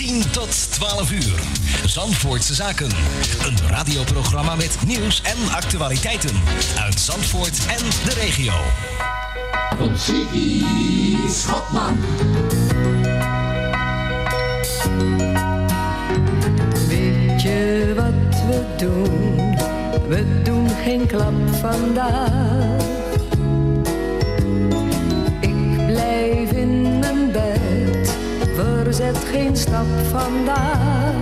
10 tot 12 uur. Zandvoortse Zaken. Een radioprogramma met nieuws en actualiteiten uit Zandvoort en de regio. Van Ziggy Schotman. Weet je wat we doen? We doen geen klap vandaag. Verzet geen stap vandaag.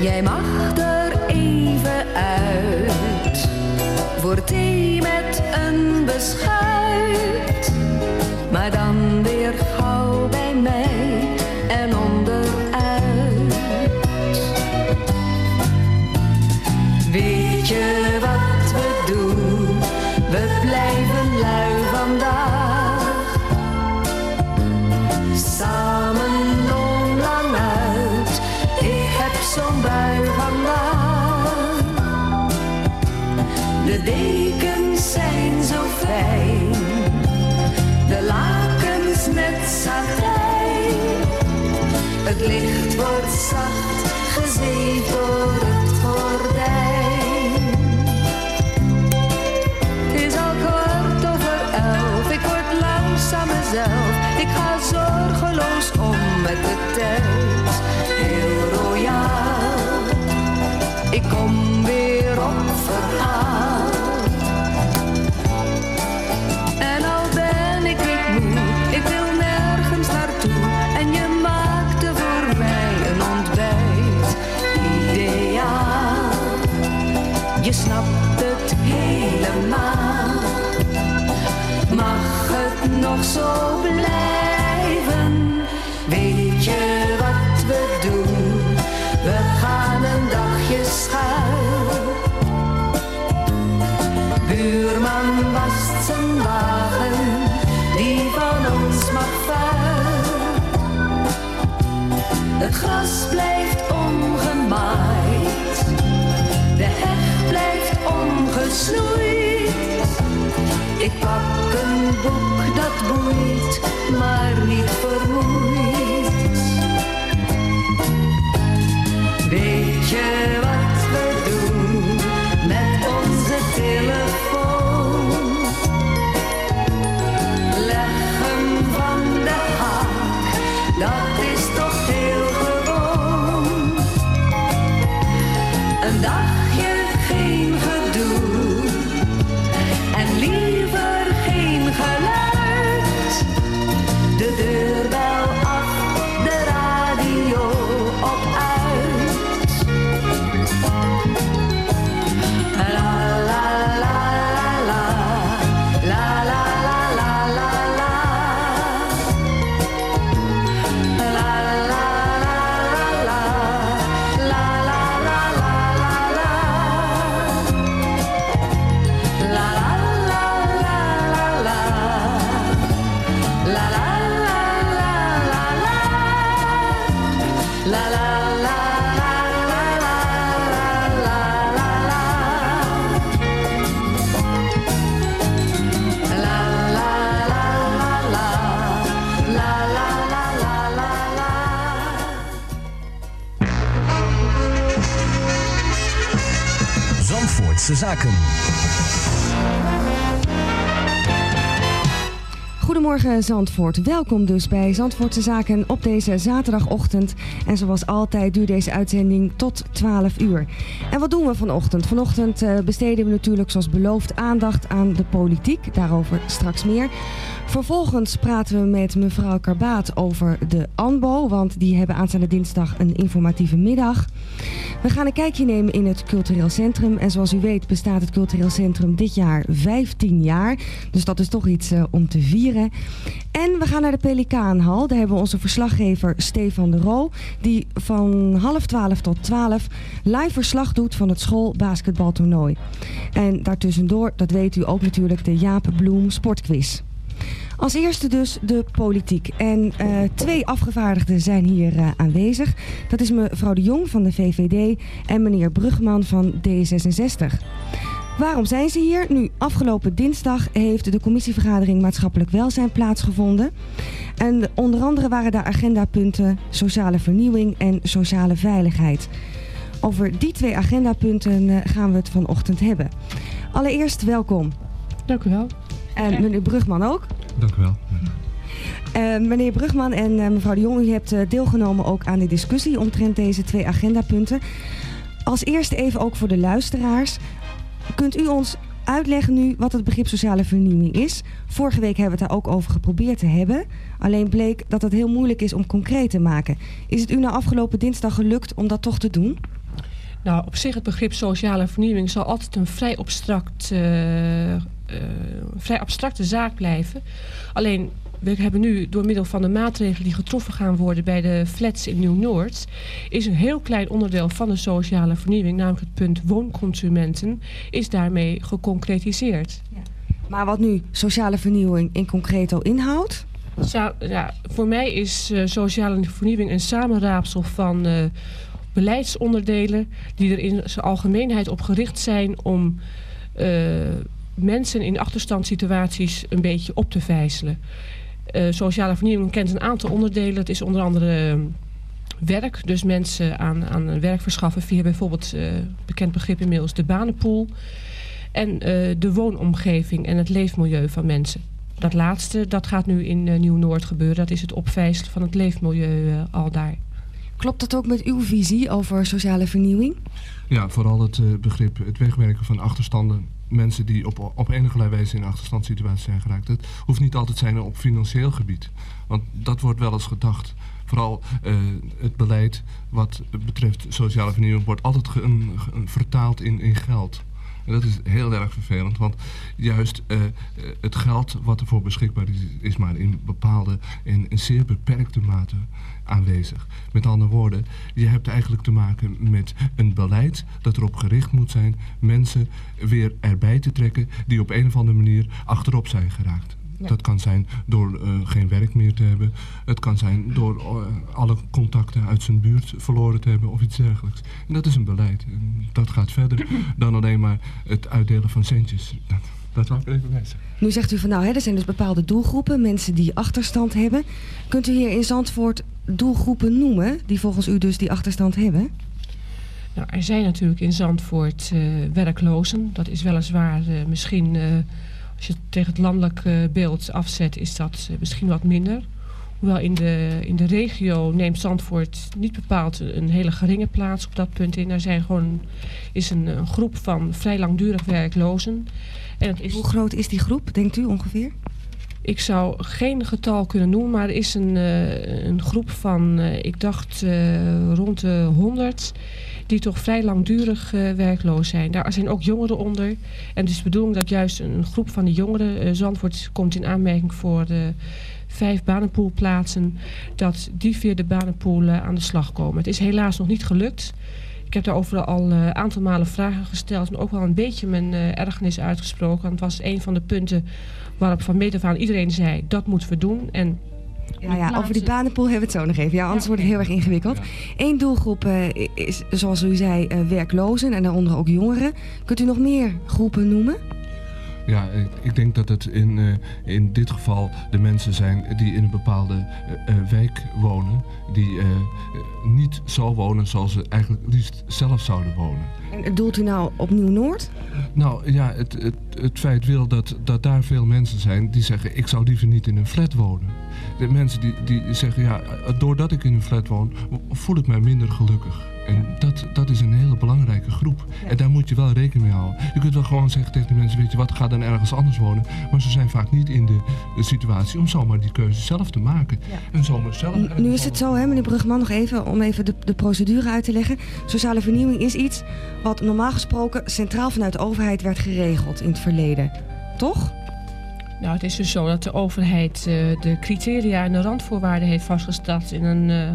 Jij mag er even uit, voor thee met een beschuit. Gras blijft ongemaaid, de heg blijft ongesnoeid. Ik pak een boek dat boeit, maar niet vermoeit. Weet je Zaken. Goedemorgen Zandvoort. Welkom dus bij Zandvoortse Zaken op deze zaterdagochtend. En zoals altijd duurt deze uitzending tot 12 uur. En wat doen we vanochtend? Vanochtend eh, besteden we natuurlijk zoals beloofd aandacht aan de politiek. Daarover straks meer. Vervolgens praten we met mevrouw Karbaat over de ANBO, want die hebben aanstaande dinsdag een informatieve middag. We gaan een kijkje nemen in het cultureel centrum. En zoals u weet bestaat het cultureel centrum dit jaar 15 jaar. Dus dat is toch iets eh, om te vieren. En we gaan naar de Pelikaanhal. Daar hebben we onze verslaggever Stefan de Roo. Die van half 12 tot 12 live verslag doet van het schoolbasketbaltoernooi. En daartussendoor, dat weet u ook natuurlijk, de Jaap Bloem Sportquiz. Als eerste dus de politiek. En eh, twee afgevaardigden zijn hier eh, aanwezig. Dat is mevrouw de Jong van de VVD en meneer Brugman van D66. Waarom zijn ze hier? Nu, afgelopen dinsdag heeft de commissievergadering maatschappelijk welzijn plaatsgevonden. En onder andere waren daar agendapunten sociale vernieuwing en sociale veiligheid. Over die twee agendapunten eh, gaan we het vanochtend hebben. Allereerst welkom. Dank u wel. En meneer Brugman ook. Dank u wel. Uh, meneer Brugman en uh, mevrouw de Jong, u hebt uh, deelgenomen ook aan de discussie omtrent deze twee agendapunten. Als eerste even ook voor de luisteraars. Kunt u ons uitleggen nu wat het begrip sociale vernieuwing is? Vorige week hebben we het daar ook over geprobeerd te hebben. Alleen bleek dat het heel moeilijk is om concreet te maken. Is het u nou afgelopen dinsdag gelukt om dat toch te doen? Nou, op zich het begrip sociale vernieuwing zal altijd een vrij, abstract, uh, vrij abstracte zaak blijven. Alleen we hebben nu door middel van de maatregelen die getroffen gaan worden bij de flats in Nieuw-Noord... is een heel klein onderdeel van de sociale vernieuwing, namelijk het punt woonconsumenten, is daarmee geconcretiseerd. Ja. Maar wat nu sociale vernieuwing in concreto inhoudt? Sa ja, voor mij is uh, sociale vernieuwing een samenraapsel van uh, beleidsonderdelen... die er in zijn algemeenheid op gericht zijn om uh, mensen in achterstandssituaties een beetje op te vijzelen. Uh, sociale vernieuwing kent een aantal onderdelen. Het is onder andere uh, werk. Dus mensen aan, aan werk verschaffen via bijvoorbeeld uh, bekend begrip inmiddels de banenpool. En de woonomgeving en het leefmilieu van mensen. Dat laatste, dat gaat nu in Nieuw-Noord gebeuren. Dat is het opvijzelen van het leefmilieu al daar. Klopt dat ook met uw visie over sociale vernieuwing? Ja, vooral het uh, begrip het wegwerken van achterstanden. Mensen die op, op enige wijze in een achterstandssituatie zijn geraakt. Het hoeft niet altijd zijn op financieel gebied. Want dat wordt wel eens gedacht. Vooral uh, het beleid wat betreft sociale vernieuwing wordt altijd vertaald in, in geld. En dat is heel erg vervelend, want juist uh, het geld wat ervoor beschikbaar is, is maar in bepaalde en in zeer beperkte mate aanwezig. Met andere woorden, je hebt eigenlijk te maken met een beleid dat erop gericht moet zijn mensen weer erbij te trekken die op een of andere manier achterop zijn geraakt. Ja. Dat kan zijn door uh, geen werk meer te hebben. Het kan zijn door uh, alle contacten uit zijn buurt verloren te hebben of iets dergelijks. En dat is een beleid. En dat gaat verder dan alleen maar het uitdelen van centjes. Dat, dat wou ik even wijzen. Nu zegt u van nou, hè, er zijn dus bepaalde doelgroepen, mensen die achterstand hebben. Kunt u hier in Zandvoort doelgroepen noemen die volgens u dus die achterstand hebben? Nou, er zijn natuurlijk in Zandvoort uh, werklozen. Dat is weliswaar uh, misschien, uh, als je het tegen het landelijk beeld afzet, is dat misschien wat minder. Hoewel in de, in de regio neemt Zandvoort niet bepaald een hele geringe plaats op dat punt in. Er zijn gewoon, is een, een groep van vrij langdurig werklozen. En het is... Hoe groot is die groep, denkt u ongeveer? Ik zou geen getal kunnen noemen, maar er is een, uh, een groep van, uh, ik dacht uh, rond de 100, die toch vrij langdurig werkloos zijn. Daar zijn ook jongeren onder. En het is de bedoeling dat juist een groep van die jongeren, Zandvoort komt in aanmerking voor de vijf banenpoolplaatsen, dat die via de banenpool aan de slag komen. Het is helaas nog niet gelukt. Ik heb daarover al een uh, aantal malen vragen gesteld en ook wel een beetje mijn uh, ergernis uitgesproken. Want het was een van de punten waarop van meet af aan iedereen zei, dat moeten we doen. En ja, ja, over die banenpool hebben we het zo nog even. Ja, anders ja, wordt het heel erg ingewikkeld. Ja. Eén doelgroep uh, is, zoals u zei, uh, werklozen en daaronder ook jongeren. Kunt u nog meer groepen noemen? Ja, ik, ik, denk dat het in, uh, in dit geval de mensen zijn die in een bepaalde uh, uh, wijk wonen. Die niet zo wonen zoals ze eigenlijk liefst zelf zouden wonen. En doelt u nou op Nieuw-Noord? Nou ja, het, het, het feit wil dat, dat daar veel mensen zijn die zeggen... ik zou liever niet in een flat wonen. De mensen die, die zeggen, ja, doordat ik in een flat woon, voel ik mij minder gelukkig. En dat, dat is een hele belangrijke groep. Ja. En daar moet je wel rekening mee houden. Je kunt wel gewoon zeggen tegen de mensen, weet je wat, ga dan ergens anders wonen. Maar ze zijn vaak niet in de, de situatie om zomaar die keuze zelf te maken. Ja. En zomaar zelf... Nu, nu is het zo, hè, meneer Brugman, nog even om even de, de procedure uit te leggen. Sociale vernieuwing is iets wat normaal gesproken centraal vanuit de overheid werd geregeld in het verleden. Toch? Nou, het is dus zo dat de overheid uh, de criteria en de randvoorwaarden heeft vastgesteld in een uh,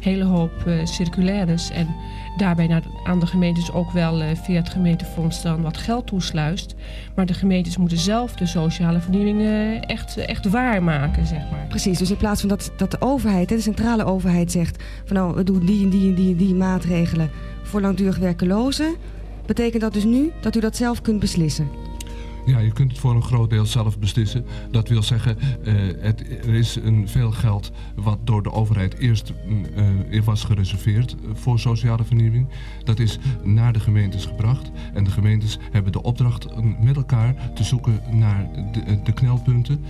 hele hoop uh, circulaires. En daarbij naar, aan de gemeentes ook wel via het gemeentefonds dan wat geld toesluist. Maar de gemeentes moeten zelf de sociale vernieuwing echt, echt waarmaken, zeg maar. Precies, dus in plaats van dat, dat de overheid, de centrale overheid zegt... van nou, we doen die en die en die en die maatregelen voor langdurig werkelozen... betekent dat dus nu dat u dat zelf kunt beslissen? Ja, je kunt het voor een groot deel zelf beslissen. Dat wil zeggen, het, er is een veel geld wat door de overheid eerst uh, was gereserveerd voor sociale vernieuwing. Dat is naar de gemeentes gebracht. En de gemeentes hebben de opdracht met elkaar te zoeken naar de, de knelpunten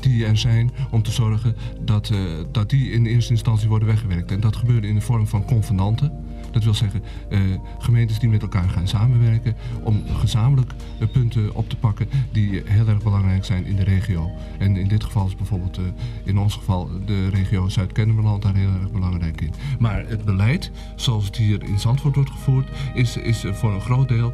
die er zijn om te zorgen dat, dat die in eerste instantie worden weggewerkt. En dat gebeurde in de vorm van convenanten. Dat wil zeggen uh, gemeentes die met elkaar gaan samenwerken om gezamenlijk punten op te pakken die heel erg belangrijk zijn in de regio. En in dit geval is bijvoorbeeld uh, in ons geval de regio Zuid-Kennemerland daar heel erg belangrijk in. Maar het beleid zoals het hier in Zandvoort wordt gevoerd is, is voor een groot deel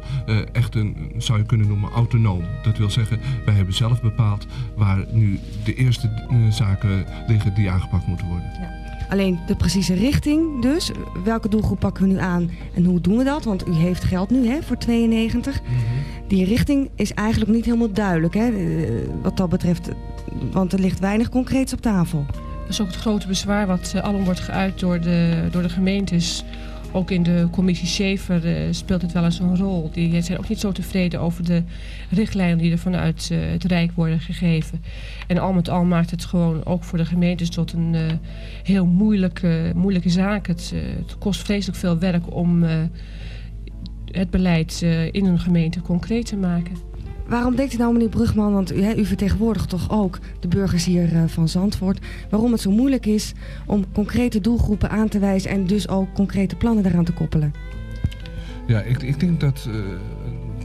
echt een, zou je kunnen noemen, autonoom. Dat wil zeggen wij hebben zelf bepaald waar nu de eerste zaken liggen die aangepakt moeten worden. Alleen de precieze richting dus. Welke doelgroep pakken we nu aan en hoe doen we dat? Want u heeft geld nu hè, voor 92. Mm -hmm. Die richting is eigenlijk niet helemaal duidelijk hè, wat dat betreft. Want er ligt weinig concreets op tafel. Dat is ook het grote bezwaar wat uh, alom wordt geuit door de, door de gemeentes. Ook in de commissie Schaefer uh, speelt het wel eens een rol. Die zijn ook niet zo tevreden over de richtlijnen die er vanuit uh, het Rijk worden gegeven. En al met al maakt het gewoon ook voor de gemeentes tot een uh, heel moeilijke, moeilijke zaak. Het, het, kost vreselijk veel werk om het beleid in een gemeente concreet te maken. Waarom denkt u nou, meneer Brugman, want u, u vertegenwoordigt toch ook de burgers hier uh, van Zandvoort, waarom het zo moeilijk is om concrete doelgroepen aan te wijzen en dus ook concrete plannen daaraan te koppelen? Ja, ik, ik denk dat, uh,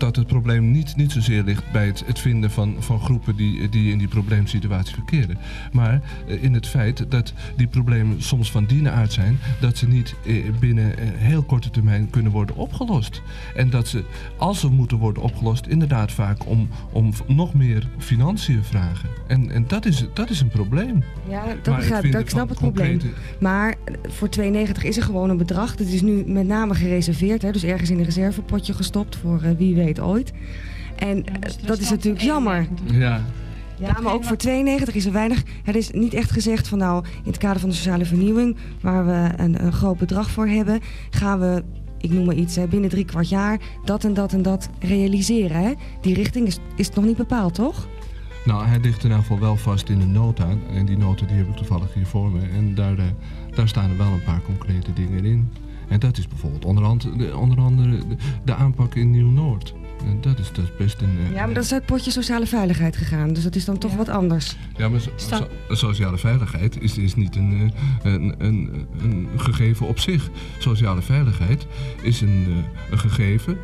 dat het probleem niet, niet zozeer ligt bij het, het vinden van, van groepen die, die in die probleemsituatie verkeren. Maar uh, in het feit dat die problemen soms van die aard zijn dat ze niet uh, binnen een heel korte termijn kunnen worden opgelost. En dat ze, als ze moeten worden opgelost, inderdaad vaak om, om nog meer financiën vragen. En, en dat, is, dat is een probleem. Ja, dat begrijp ik. Ik snap het probleem. Maar voor 92 is er gewoon een bedrag. Dat is nu met name gereserveerd. Hè, dus ergens in een reservepotje gestopt voor uh, wie weet ooit. En ja, dus dat is natuurlijk jammer. Ja. Ja, maar ook voor 92 is er weinig. Het is niet echt gezegd van nou, in het kader van de sociale vernieuwing, waar we een, een groot bedrag voor hebben, gaan we, ik noem maar iets, hè, binnen drie kwart jaar dat en dat en dat realiseren. Hè? Die richting is, is nog niet bepaald, toch? Nou, hij ligt in ieder geval wel vast in een nota. En die nota die heb ik toevallig hier voor me. En daar, uh, daar staan er wel een paar concrete dingen in. En dat is bijvoorbeeld onder andere, onder andere de, de aanpak in Nieuw-Noord. En dat is, dat is best een... Uh, ja, maar dat is uit potje sociale veiligheid gegaan. Dus dat is dan toch ja. wat anders. Ja, maar so, so, sociale veiligheid is, is niet een, een, een, een, gegeven op zich. Sociale veiligheid is een, een gegeven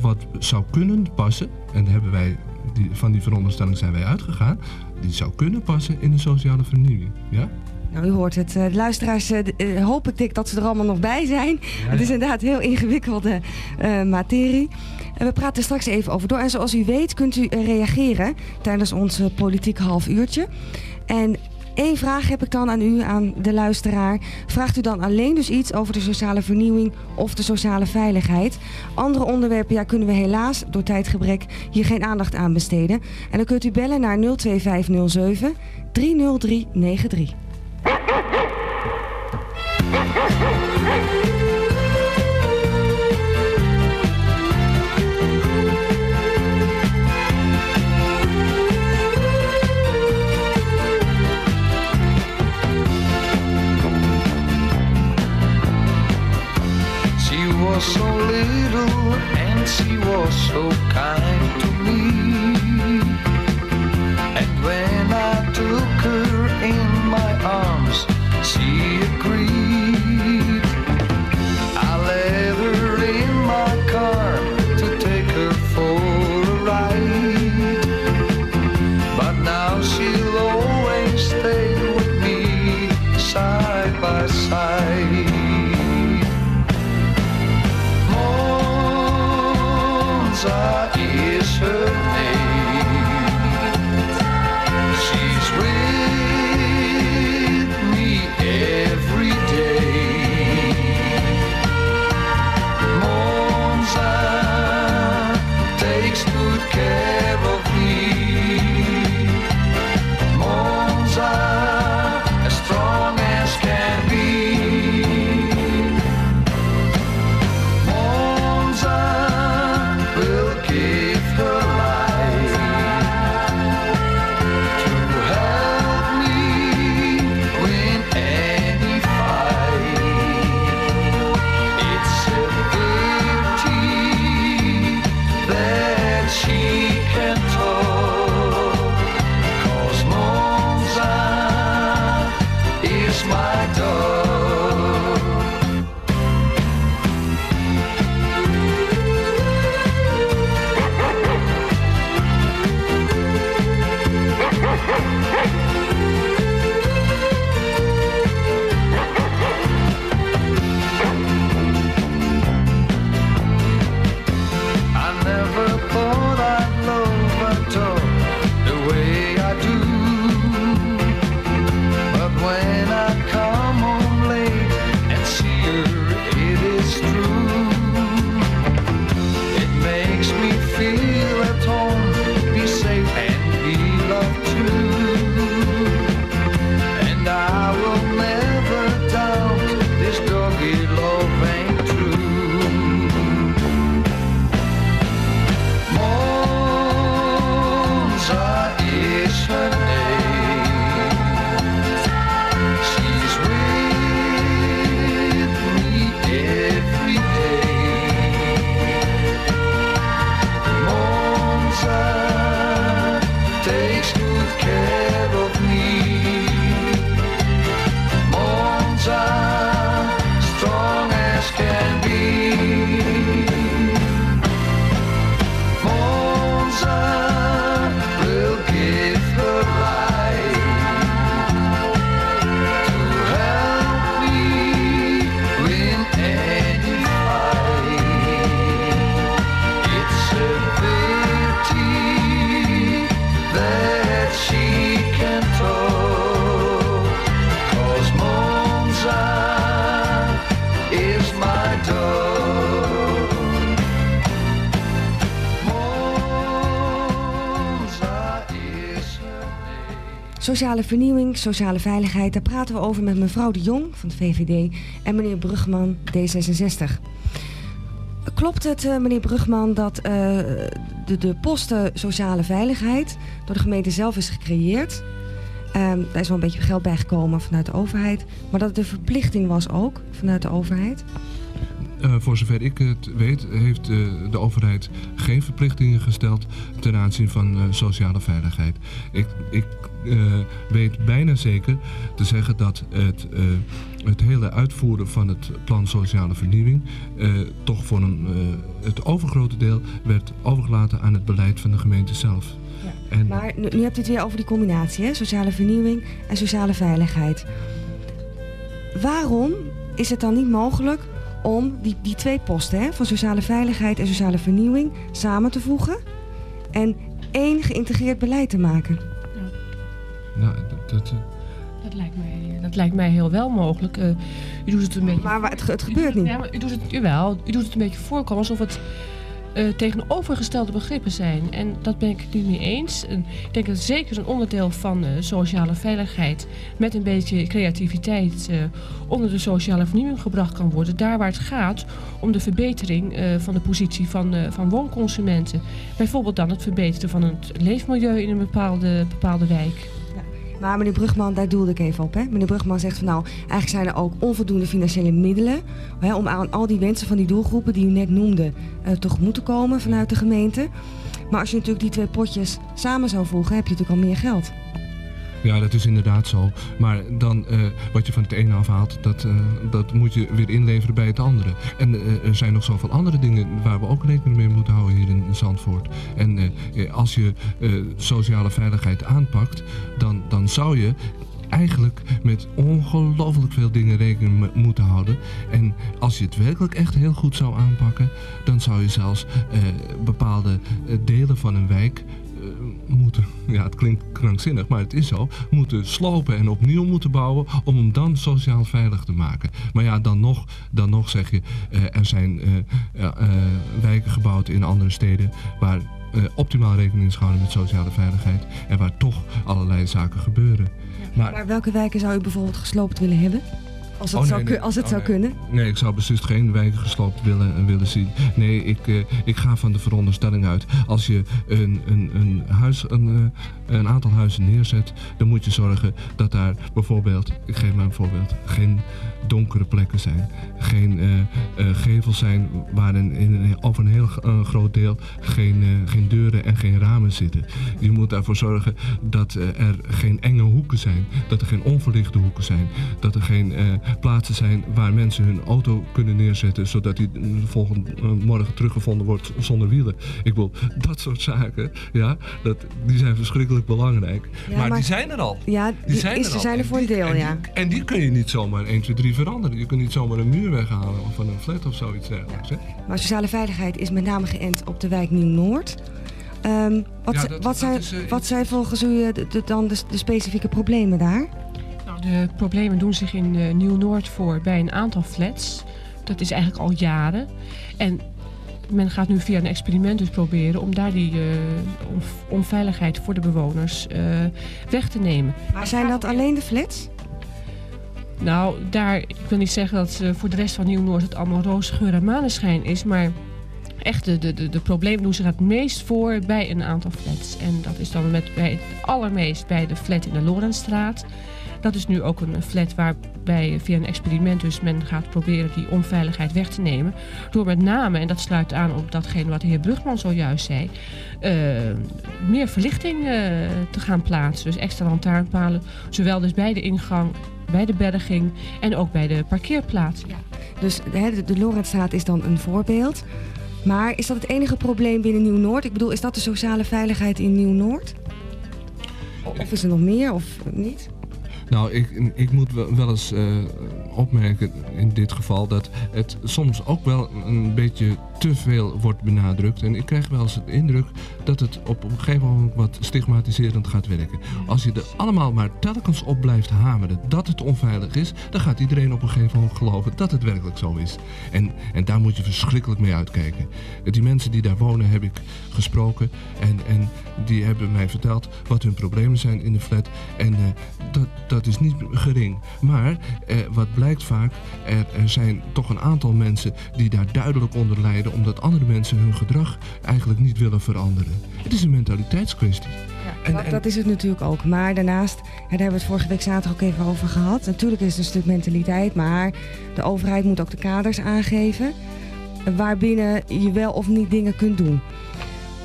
wat zou kunnen passen. En daar hebben wij die, van die veronderstelling zijn wij uitgegaan. Die zou kunnen passen in de sociale vernieuwing. Ja? Nou, u hoort het. De luisteraars uh, hoop ik dat ze er allemaal nog bij zijn. Ja, ja. Het is inderdaad heel ingewikkelde uh, materie. En we praten straks even over door. En zoals u weet kunt u reageren tijdens ons politieke half uurtje. En één vraag heb ik dan aan u, aan de luisteraar. Vraagt u dan alleen dus iets over de sociale vernieuwing of de sociale veiligheid? Andere onderwerpen ja, kunnen we helaas door tijdgebrek hier geen aandacht aan besteden. En dan kunt u bellen naar 02507 30393. so little and she was so kind to me. And when I took her in my arms, she Sociale vernieuwing, sociale veiligheid, daar praten we over met mevrouw de Jong van de VVD en meneer Brugman D66. Klopt het, eh, meneer Brugman, dat eh, de, de posten sociale veiligheid door de gemeente zelf is gecreëerd? Ehm, daar is wel een beetje geld bijgekomen vanuit de overheid, maar dat het een verplichting was ook vanuit de overheid? Eh, voor zover ik het weet, heeft de overheid geen verplichtingen gesteld ten aanzien van sociale veiligheid. Ik, ik weet bijna zeker te zeggen dat het, eh, het hele uitvoeren van het plan sociale vernieuwing eh, toch voor een, eh, het overgrote deel werd overgelaten aan het beleid van de gemeente zelf. En, Maar nu, nu hebt u het weer over die combinatie, hè? sociale vernieuwing en sociale veiligheid. Waarom is het dan niet mogelijk om die, die twee posten hè, van sociale veiligheid en sociale vernieuwing samen te voegen en één geïntegreerd beleid te maken? Dat, dat, eh, Dat lijkt mij, dat lijkt mij heel wel mogelijk. Eh, u doet het een beetje... Maar, het, het u gebeurt doet het- niet. Ja, maar u doet het, jawel, u doet het een beetje voorkomen alsof het eh, tegenovergestelde begrippen zijn. En dat ben ik het niet mee eens. En ik denk dat het zeker een onderdeel van eh, sociale veiligheid met een beetje creativiteit eh, onder de sociale vernieuwing gebracht kan worden. Daar waar het gaat om de verbetering eh, van de positie van, eh, van woonconsumenten. Bijvoorbeeld dan het verbeteren van het leefmilieu in een bepaalde, bepaalde wijk. Maar meneer Brugman, daar doelde ik even op. Hè? Meneer Brugman zegt van nou, eigenlijk zijn er ook onvoldoende financiële middelen hè, om aan al die wensen van die doelgroepen die u net noemde eh, tegemoet te komen vanuit de gemeente. Maar als je natuurlijk die twee potjes samen zou voegen, heb je natuurlijk al meer geld. Ja, dat is inderdaad zo. Maar dan, eh, wat je van het ene afhaalt, dat, eh, dat moet je weer inleveren bij het andere. En eh, er zijn nog zoveel andere dingen waar we ook rekening mee moeten houden hier in Zandvoort. En als je sociale veiligheid aanpakt, dan, dan zou je eigenlijk met ongelooflijk veel dingen rekening mo- moeten houden. En als je het werkelijk echt heel goed zou aanpakken, dan zou je zelfs bepaalde delen van een wijk moeten, ja het klinkt krankzinnig, maar het is zo, moeten slopen en opnieuw moeten bouwen om hem dan sociaal veilig te maken. Maar ja, dan nog, dan nog zeg je, eh, er zijn eh, eh, wijken gebouwd in andere steden waar optimaal rekening is gehouden met sociale veiligheid en waar toch allerlei zaken gebeuren. Maar Maar welke wijken zou u bijvoorbeeld gesloopt willen hebben? Als het Oh, zou, nee, ku- nee. als het Oh, zou nee. kunnen. Nee, ik zou beslist geen wijken gesloopt willen, willen zien. Nee, ik, eh, ik ga van de veronderstelling uit. Als je een, een, een, huis, een, eh, een aantal huizen neerzet, dan moet je zorgen dat daar bijvoorbeeld, ik geef maar een voorbeeld, geen donkere plekken zijn. Geen eh, eh, gevels zijn waar in, in een, over een heel eh, groot deel geen, eh, geen deuren en geen ramen zitten. Je moet ervoor zorgen dat er geen enge hoeken zijn. Dat er geen onverlichte hoeken zijn. Dat er geen eh, plaatsen zijn waar mensen hun auto kunnen neerzetten. Zodat die de volgende morgen teruggevonden wordt zonder wielen. Ik wil dat soort zaken, ja, dat, die zijn verschrikkelijk belangrijk. Ja, maar, maar- die zijn er al. Ja, die, zijn is, er ze al. zijn er En voor een deel, en ja. Die, en die kun je niet zomaar 1, 2, 3 veranderen. Je kunt niet zomaar een muur weghalen van een flat of zoiets dergelijks. hè? Maar sociale veiligheid is met name geënt op de wijk Nieuw-Noord. Ehm, wat, Ja, zi- dat- wat, zijn, is, eh, wat zijn volgens u eh, de, de- dan de, de specifieke problemen daar? Nou, de problemen doen zich in eh, Nieuw-Noord voor bij een aantal flats. Dat is eigenlijk al jaren. En men gaat nu via een experiment dus proberen om daar die eh, onv- onveiligheid voor de bewoners eh, weg te nemen. Maar zijn dat alleen de flats? Nou, daar, ik wil niet zeggen dat eh, voor de rest van Nieuw-Noord het allemaal roze geur en maneschijn is, maar echt de, de, de, de problemen doen zich het meest voor bij een aantal flats. En dat is dan met, bij het allermeest bij de flat in de Lorentstraat. Dat is nu ook een flat waarbij via een experiment dus men gaat proberen die onveiligheid weg te nemen. Door met name, en dat sluit aan op datgene wat de heer Brugman zojuist zei, eh, meer verlichting eh, te gaan plaatsen. Dus extra lantaarnpalen, zowel dus bij de ingang, bij de berging en ook bij de parkeerplaats. Dus hè, de, de Lorentstraat is dan een voorbeeld. Maar is dat het enige probleem binnen Nieuw-Noord? Ik bedoel, is dat de sociale veiligheid in Nieuw-Noord? Of is er nog meer of niet? Nou, ik, ik moet wel wel eens eh, opmerken in dit geval dat het soms ook wel een beetje te veel wordt benadrukt. En ik krijg wel eens de indruk dat het op een gegeven moment wat stigmatiserend gaat werken. Als je er allemaal maar telkens op blijft hameren dat het onveilig is, dan gaat iedereen op een gegeven moment geloven dat het werkelijk zo is. En, en daar moet je verschrikkelijk mee uitkijken. Die mensen die daar wonen heb ik gesproken en, en die hebben mij verteld wat hun problemen zijn in de flat. En eh, dat, dat is niet gering. Maar eh, wat blijkt vaak, er, er zijn toch een aantal mensen die daar duidelijk onder lijden, omdat andere mensen hun gedrag eigenlijk niet willen veranderen. Het is een mentaliteitskwestie. En- dat, en- dat is het natuurlijk ook. Maar daarnaast, ja, daar hebben we het vorige week zaterdag ook even over gehad. Natuurlijk is het een stuk mentaliteit, maar de overheid moet ook de kaders aangeven waarbinnen je wel of niet dingen kunt doen.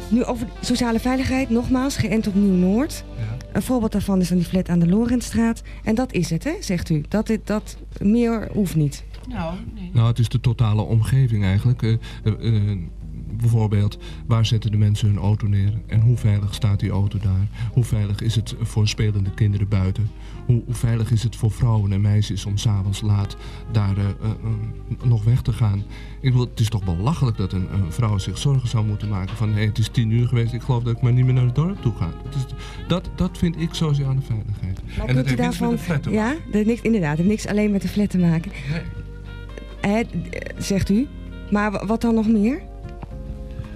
Nu over sociale veiligheid, nogmaals, geënt op Nieuw-Noord. Een voorbeeld daarvan is dan die flat aan de Lorentstraat. En dat is het, hè, zegt u. Dat, dit- dat meer hoeft niet. Nou, nee. Nou, het is de totale omgeving eigenlijk. Eh, eh, eh, bijvoorbeeld, waar zetten de mensen hun auto neer? En hoe veilig staat die auto daar? Hoe veilig is het voor spelende kinderen buiten? Hoe, hoe veilig is het voor vrouwen en meisjes om s'avonds laat daar eh, eh, eh, nog weg te gaan? Ik bedoel, het is toch belachelijk dat een, een vrouw zich zorgen zou moeten maken van... hé, het is tien uur geweest, ik geloof dat ik maar niet meer naar het dorp toe ga. Dat, is, dat, dat vind ik sociale veiligheid. Maar en dat heeft niks met daarvan... de flat te ja, dat heeft niks, inderdaad, het heeft niks alleen met de flat te maken. Nee. Hè, zegt u. Maar wa- wat dan nog meer?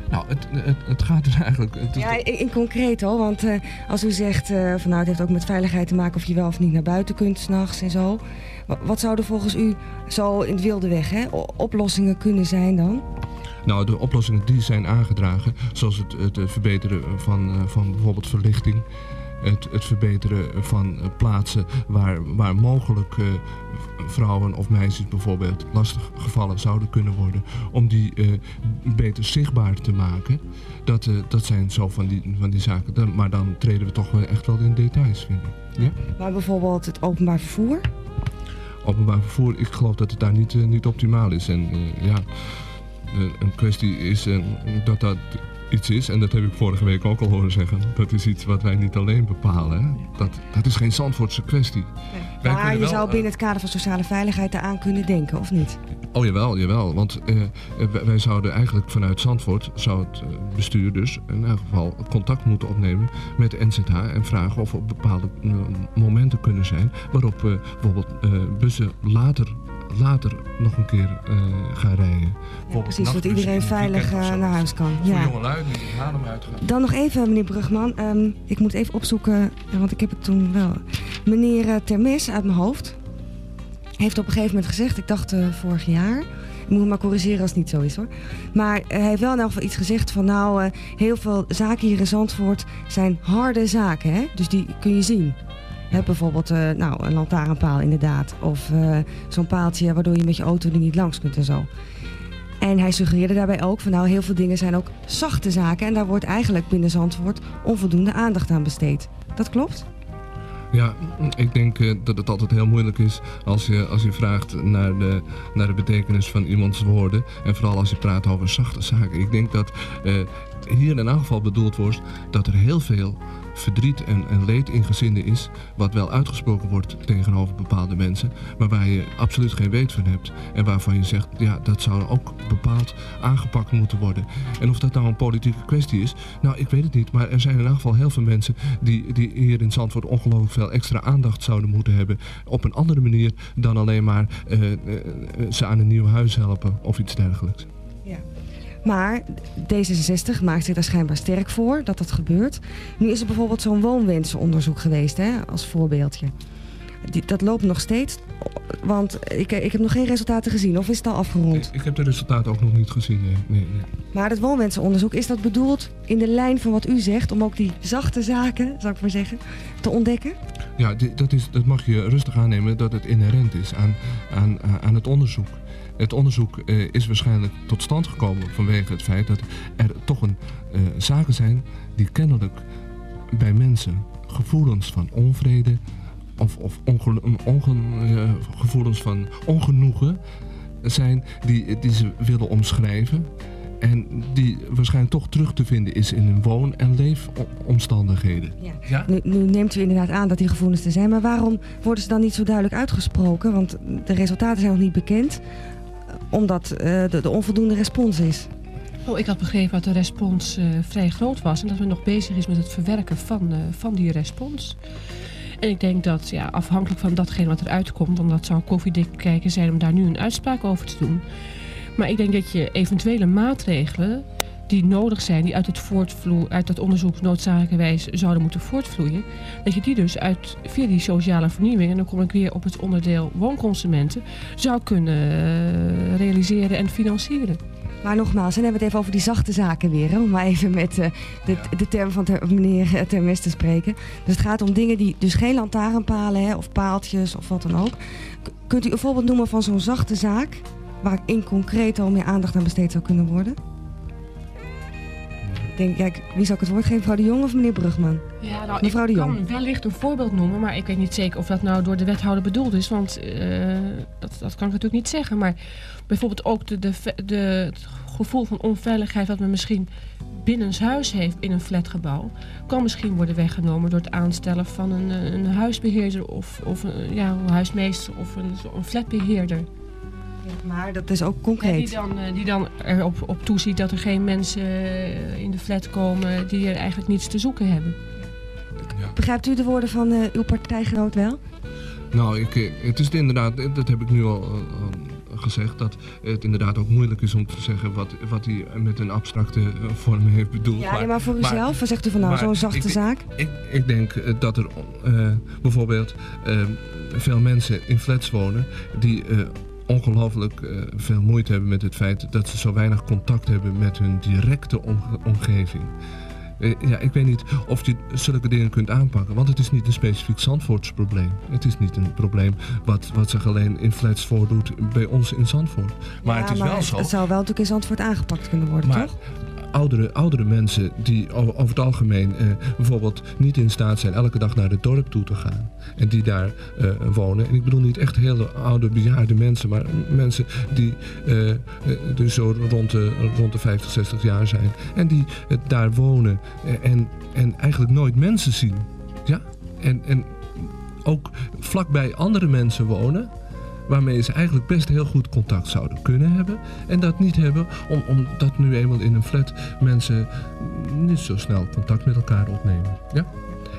Nou, het, het, het gaat er eigenlijk... Het Ja, in, in concreet al, want eh, als u zegt eh, van nou het heeft ook met veiligheid te maken of je wel of niet naar buiten kunt s'nachts en zo. Wa- Wat zouden volgens u zo in het wilde weg hè, oplossingen kunnen zijn dan? Nou, de oplossingen die zijn aangedragen, zoals het, het eh, verbeteren van, van bijvoorbeeld verlichting, het, het verbeteren van plaatsen waar, waar mogelijk vrouwen of meisjes bijvoorbeeld lastig gevallen zouden kunnen worden, om die eh, beter zichtbaar te maken. Dat, eh, dat zijn zo van die, van die zaken. Dan, maar dan treden we toch wel echt wel in details, vind ik. Ja? Maar bijvoorbeeld het openbaar vervoer. openbaar vervoer, ik geloof dat het daar niet, eh, niet optimaal is. En ja, een kwestie is dat dat iets is, en dat heb ik vorige week ook al horen zeggen, dat is iets wat wij niet alleen bepalen. Hè? Dat, dat is geen Zandvoortse kwestie. Wij maar je wel, zou eh, binnen het kader van sociale veiligheid eraan kunnen denken, of niet? Oh jawel, jawel. Want eh, eh, wij- zouden eigenlijk vanuit Zandvoort, zou het bestuur dus in elk geval contact moeten opnemen met de NZH en vragen of er bepaalde momenten kunnen zijn waarop eh, bijvoorbeeld bussen later, later nog een keer eh, gaan rijden. Bijvoorbeeld Precies, zodat nachtbussen iedereen het veilig eh, naar huis kan. Voor Ja. jongelui die in Haarlem uitgaan. Dan nog even, meneer Brugman. Ehm, ik moet even opzoeken, eh, want ik heb het toen wel. Meneer Termes uit mijn hoofd. heeft op een gegeven moment gezegd, ik dacht vorig jaar, ik moet me maar corrigeren als het niet zo is hoor. Maar hij heeft wel in elk geval iets gezegd van nou, heel veel zaken hier in Zandvoort zijn harde zaken, hè? dus die kun je zien. Hè, bijvoorbeeld eh, nou, een lantaarnpaal inderdaad, of eh, zo'n paaltje waardoor je met je auto er niet langs kunt en zo. En hij suggereerde daarbij ook van nou, heel veel dingen zijn ook zachte zaken en daar wordt eigenlijk binnen Zandvoort onvoldoende aandacht aan besteed. Dat klopt? Ja, ik denk eh, dat het altijd heel moeilijk is als je, als je vraagt naar de, naar de betekenis van iemands woorden. En vooral als je praat over zachte zaken. Ik denk dat eh, hier in elk geval bedoeld wordt dat er heel veel verdriet en, en leed in gezinnen is. Wat wel uitgesproken wordt tegenover bepaalde mensen. Maar waar je absoluut geen weet van hebt. En waarvan je zegt, ja, dat zou ook bepaald aangepakt moeten worden. En of dat nou een politieke kwestie is, nou, ik weet het niet. Maar er zijn in elk geval heel veel mensen die, die hier in Zandvoort ongelooflijk veel extra aandacht zouden moeten hebben. Op een andere manier dan alleen maar eh, eh, ze aan een nieuw huis helpen of iets dergelijks. Maar D66 maakt zich daar schijnbaar sterk voor dat dat gebeurt. Nu is er bijvoorbeeld zo'n woonwensenonderzoek geweest, hè, als voorbeeldje. Die, dat loopt nog steeds, want ik, ik heb nog geen resultaten gezien. Of is het al afgerond? Ik heb de resultaten ook nog niet gezien. Nee, nee, nee. Maar het woonwensenonderzoek, is dat bedoeld in de lijn van wat u zegt... om ook die zachte zaken, zou ik maar zeggen, te ontdekken? Ja, di- dat, is, dat mag je rustig aannemen dat het inherent is aan, aan, aan het onderzoek. Het onderzoek eh, is waarschijnlijk tot stand gekomen vanwege het feit dat er toch een, eh, zaken zijn die kennelijk bij mensen gevoelens van onvrede of, of onge- onge- eh, gevoelens van ongenoegen zijn die, die ze willen omschrijven. En die waarschijnlijk toch terug te vinden is in hun woon- en leefomstandigheden. Ja. Ja. Nu, nu neemt u inderdaad aan dat die gevoelens er zijn, maar waarom worden ze dan niet zo duidelijk uitgesproken? Want de resultaten zijn nog niet bekend, omdat eh, de, de onvoldoende respons is. Oh, ik had begrepen dat de respons eh, vrij groot was en dat men nog bezig is met het verwerken van, eh, van die respons. En ik denk dat ja, afhankelijk van datgene wat eruit komt, want dat zou koffiedik kijken zijn om daar nu een uitspraak over te doen. Maar ik denk dat je eventuele maatregelen die nodig zijn, die uit het, voortvloe, uit het onderzoek noodzakelijkerwijs zouden moeten voortvloeien, dat je die dus uit, via die sociale vernieuwing, en dan kom ik weer op het onderdeel woonconsumenten, zou kunnen eh, realiseren en financieren. Maar nogmaals, dan hebben we het even over die zachte zaken weer. Hè, om maar even met eh, de, de term van ter, meneer eh, Termes te spreken. Dus het gaat om dingen die, dus geen lantaarnpalen hè, of paaltjes of wat dan ook. K- kunt u een voorbeeld noemen van zo'n zachte zaak... waar in concreet al meer aandacht aan besteed zou kunnen worden? Ik denk, kijk, wie zou ik het woord geven? Mevrouw de Jong of meneer Brugman? Ja, nou, Mevrouw de ik Jong. kan wellicht een voorbeeld noemen, maar ik weet niet zeker of dat nou door de wethouder bedoeld is. Want eh, dat, dat kan ik natuurlijk niet zeggen. Maar bijvoorbeeld ook de, de, de, het gevoel van onveiligheid wat men misschien binnenshuis heeft in een flatgebouw, kan misschien worden weggenomen door het aanstellen van een, eh, een huisbeheerder of, of een, ja, een huismeester of een, een flatbeheerder. Maar dat is ook Ja, concreet. die, dan, eh, die dan erop op toeziet dat er geen mensen eh, in de flat komen die er eigenlijk niets te zoeken hebben. Begrijpt u de woorden van eh, uw partijgenoot wel? Nou, ik, het is inderdaad, dat heb ik nu al, gezegd, dat het inderdaad ook moeilijk is om te zeggen wat, wat hij met een abstracte vorm heeft bedoeld. Ja, nee, maar voor uzelf, wat zegt u van nou, maar zo'n zachte ik- zaak? Ik, ik denk dat er eh, bijvoorbeeld veel mensen in flats wonen die eh, ongelooflijk eh, veel moeite hebben met het feit dat ze zo weinig contact hebben met hun directe omge- omgeving. Eh, ja, ik weet niet of je zulke dingen kunt aanpakken, want het is niet een specifiek Zandvoorts probleem. Het is niet een probleem wat, wat zich alleen in flats voordoet bij ons in Zandvoort. Maar Ja, het is maar wel zo. Het zou wel natuurlijk in Zandvoort aangepakt kunnen worden, Maar toch? Oudere, oudere mensen die over het algemeen eh, bijvoorbeeld niet in staat zijn elke dag naar het dorp toe te gaan. En die daar eh, wonen. En ik bedoel niet echt hele oude bejaarde mensen, maar mensen die eh, dus zo rond de, rond de 50, 60 jaar zijn. En die daar wonen en, en eigenlijk nooit mensen zien. Ja? En, en ook vlakbij andere mensen wonen waarmee ze eigenlijk best heel goed contact zouden kunnen hebben. En dat niet hebben, om, omdat nu eenmaal in een flat mensen niet zo snel contact met elkaar opnemen. Ja?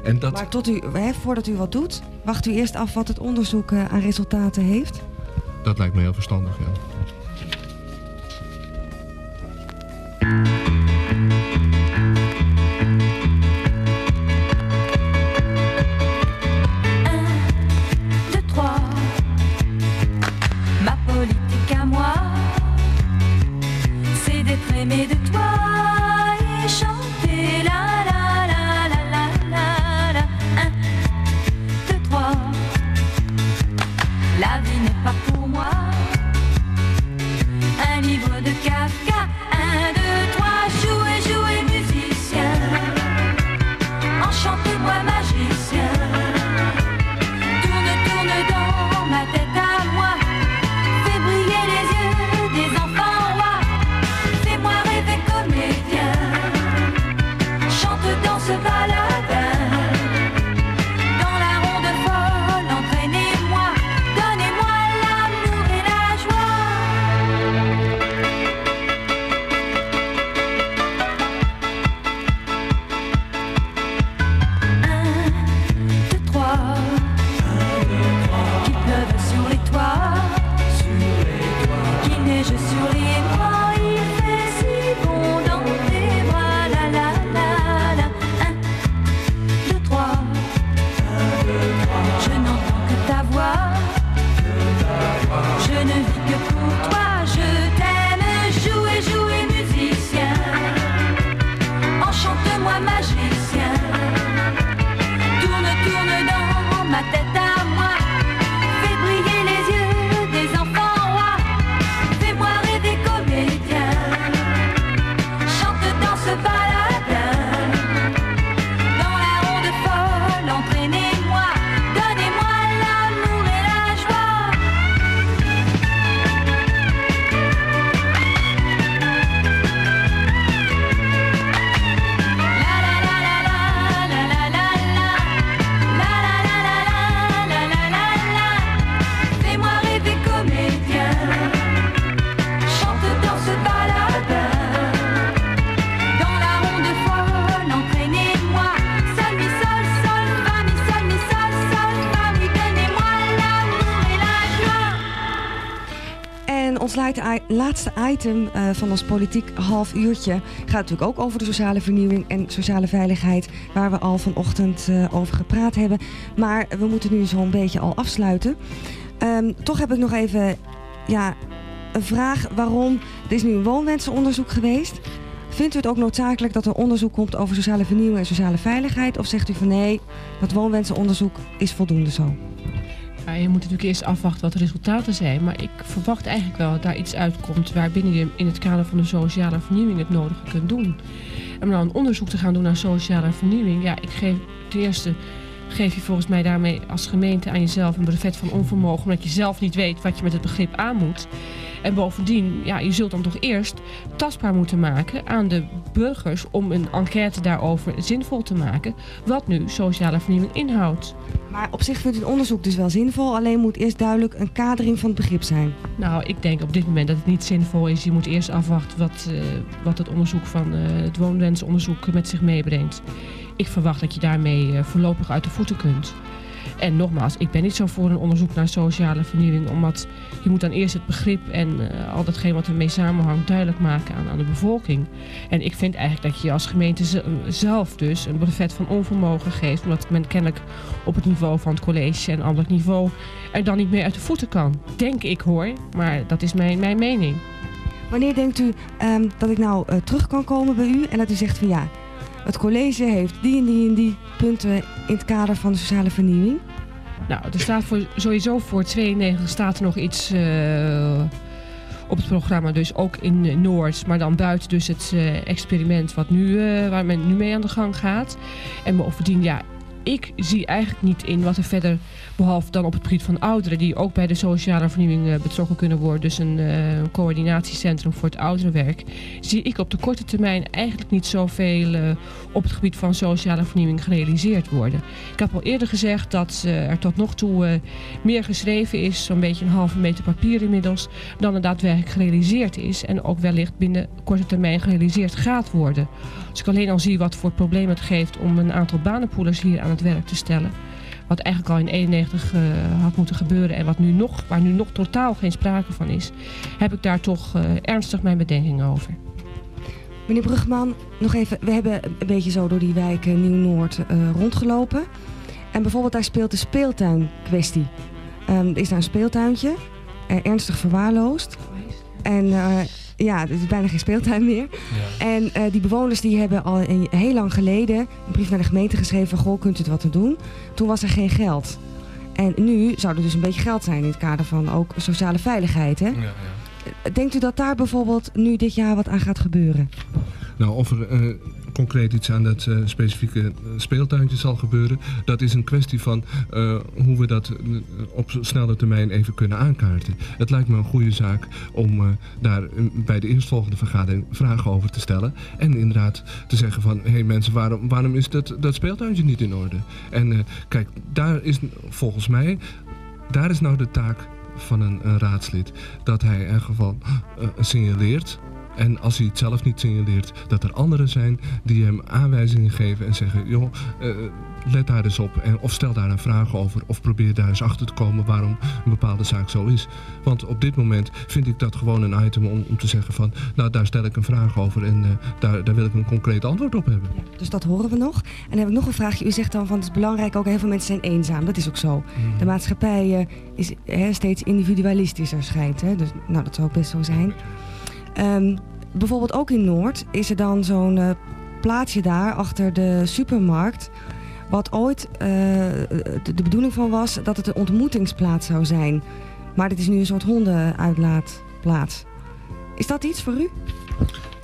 En dat, Maar tot u, hè, voordat u wat doet, wacht u eerst af wat het onderzoek eh, aan resultaten heeft. dat lijkt me heel verstandig, ja. Laatste item uh, van ons politiek half uurtje gaat natuurlijk ook over de sociale vernieuwing en sociale veiligheid, waar we al vanochtend uh, over gepraat hebben. Maar we moeten nu zo'n beetje al afsluiten. Um, toch heb ik nog even ja, een vraag waarom. Er is nu een woonwensenonderzoek geweest. Vindt u het ook noodzakelijk dat er onderzoek komt over sociale vernieuwing en sociale veiligheid? Of zegt u van nee, dat woonwensenonderzoek is voldoende zo? Je moet natuurlijk eerst afwachten wat de resultaten zijn. Maar ik verwacht eigenlijk wel dat daar iets uitkomt waarbinnen je in het kader van de sociale vernieuwing het nodige kunt doen. En om nou een onderzoek te gaan doen naar sociale vernieuwing, ja, ik geef ten eerste geef je volgens mij daarmee als gemeente aan jezelf een brevet van onvermogen, omdat je zelf niet weet wat je met het begrip aan moet. En bovendien, ja, je zult dan toch eerst tastbaar moeten maken aan de burgers om een enquête daarover zinvol te maken, wat nu sociale vernieuwing inhoudt. Maar op zich vindt het onderzoek dus wel zinvol, alleen moet eerst duidelijk een kadering van het begrip zijn. Nou, ik denk op dit moment dat het niet zinvol is. Je moet eerst afwachten wat, uh, wat het onderzoek van uh, het woonwensonderzoek met zich meebrengt. Ik verwacht dat je daarmee uh, voorlopig uit de voeten kunt. En nogmaals, ik ben niet zo voor een onderzoek naar sociale vernieuwing, omdat je moet dan eerst het begrip en uh, al datgene wat ermee samenhangt duidelijk maken aan, de bevolking. En ik vind eigenlijk dat je als gemeente zelf dus een brevet van onvermogen geeft, omdat men kennelijk op het niveau van het college en ander niveau er dan niet meer uit de voeten kan. Denk ik hoor, maar dat is mijn, mijn mening. Wanneer denkt u um, dat ik nou uh, terug kan komen bij u en dat u zegt van ja, het college heeft die en die en die punten in het kader van de sociale vernieuwing? Nou, er staat voor, sowieso voor 92 staat er nog iets uh, op het programma. Dus ook in Noord, maar dan buiten dus het uh, experiment wat nu, uh, waar men nu mee aan de gang gaat. En bovendien, ja, ik zie eigenlijk niet in wat er verder, behalve dan op het gebied van ouderen, die ook bij de sociale vernieuwing uh, betrokken kunnen worden, dus een uh, coördinatiecentrum voor het ouderenwerk, zie ik op de korte termijn eigenlijk niet zoveel uh, op het gebied van sociale vernieuwing gerealiseerd worden. Ik heb al eerder gezegd dat er tot nog toe meer geschreven is, zo'n beetje een halve meter papier inmiddels, dan er daadwerkelijk gerealiseerd is en ook wellicht binnen korte termijn gerealiseerd gaat worden. Als ik alleen al zie wat voor problemen het geeft om een aantal banenpoelers hier aan het werk te stellen. Wat eigenlijk al in 91 uh, had moeten gebeuren en wat nu nog, waar nu nog totaal geen sprake van is, heb ik daar toch uh, ernstig mijn bedenkingen over. Meneer Brugman, nog even, we hebben een beetje zo door die wijk uh, Nieuw-Noord uh, rondgelopen. En bijvoorbeeld daar speelt de speeltuin kwestie. Um, er is daar een speeltuintje, ernstig verwaarloosd. En ja, er is bijna geen speeltuin meer. Ja. En uh, die bewoners die hebben al een, heel lang geleden een brief naar de gemeente geschreven van goh, kunt u het wat aan doen? Toen was er geen geld. En nu zou er dus een beetje geld zijn in het kader van ook sociale veiligheid. Hè? Ja, ja. Denkt u dat daar bijvoorbeeld nu dit jaar wat aan gaat gebeuren? Nou, of er uh, concreet iets aan dat uh, specifieke speeltuintje zal gebeuren, dat is een kwestie van uh, hoe we dat op snelle termijn even kunnen aankaarten. Het lijkt me een goede zaak om daar bij de eerstvolgende vergadering vragen over te stellen. En inderdaad te zeggen van, hé hey mensen, waarom, waarom is dat, dat speeltuintje niet in orde? En kijk, daar is volgens mij, daar is nou de taak van een, een raadslid. Dat hij in ieder geval signaleert en als hij het zelf niet signaleert, dat er anderen zijn die hem aanwijzingen geven en zeggen: joh, uh, let daar eens op. En, of stel daar een vraag over. Of probeer daar eens achter te komen waarom een bepaalde zaak zo is. Want op dit moment vind ik dat gewoon een item om, om te zeggen van... nou, daar stel ik een vraag over en uh, daar, daar wil ik een concreet antwoord op hebben. Ja, dus dat horen we nog. En dan heb ik nog een vraagje. U zegt dan van het is belangrijk, ook heel veel mensen zijn eenzaam. Dat is ook zo. Mm. De maatschappij uh, is hè, steeds individualistischer schijnt. Hè? Dus nou, dat zou ook best zo zijn. Um, bijvoorbeeld ook in Noord is er dan zo'n uh, plaatsje daar achter de supermarkt. Wat ooit uh, de, de, bedoeling van was dat het een ontmoetingsplaats zou zijn. Maar dit is nu een soort hondenuitlaatplaats. Is dat iets voor u?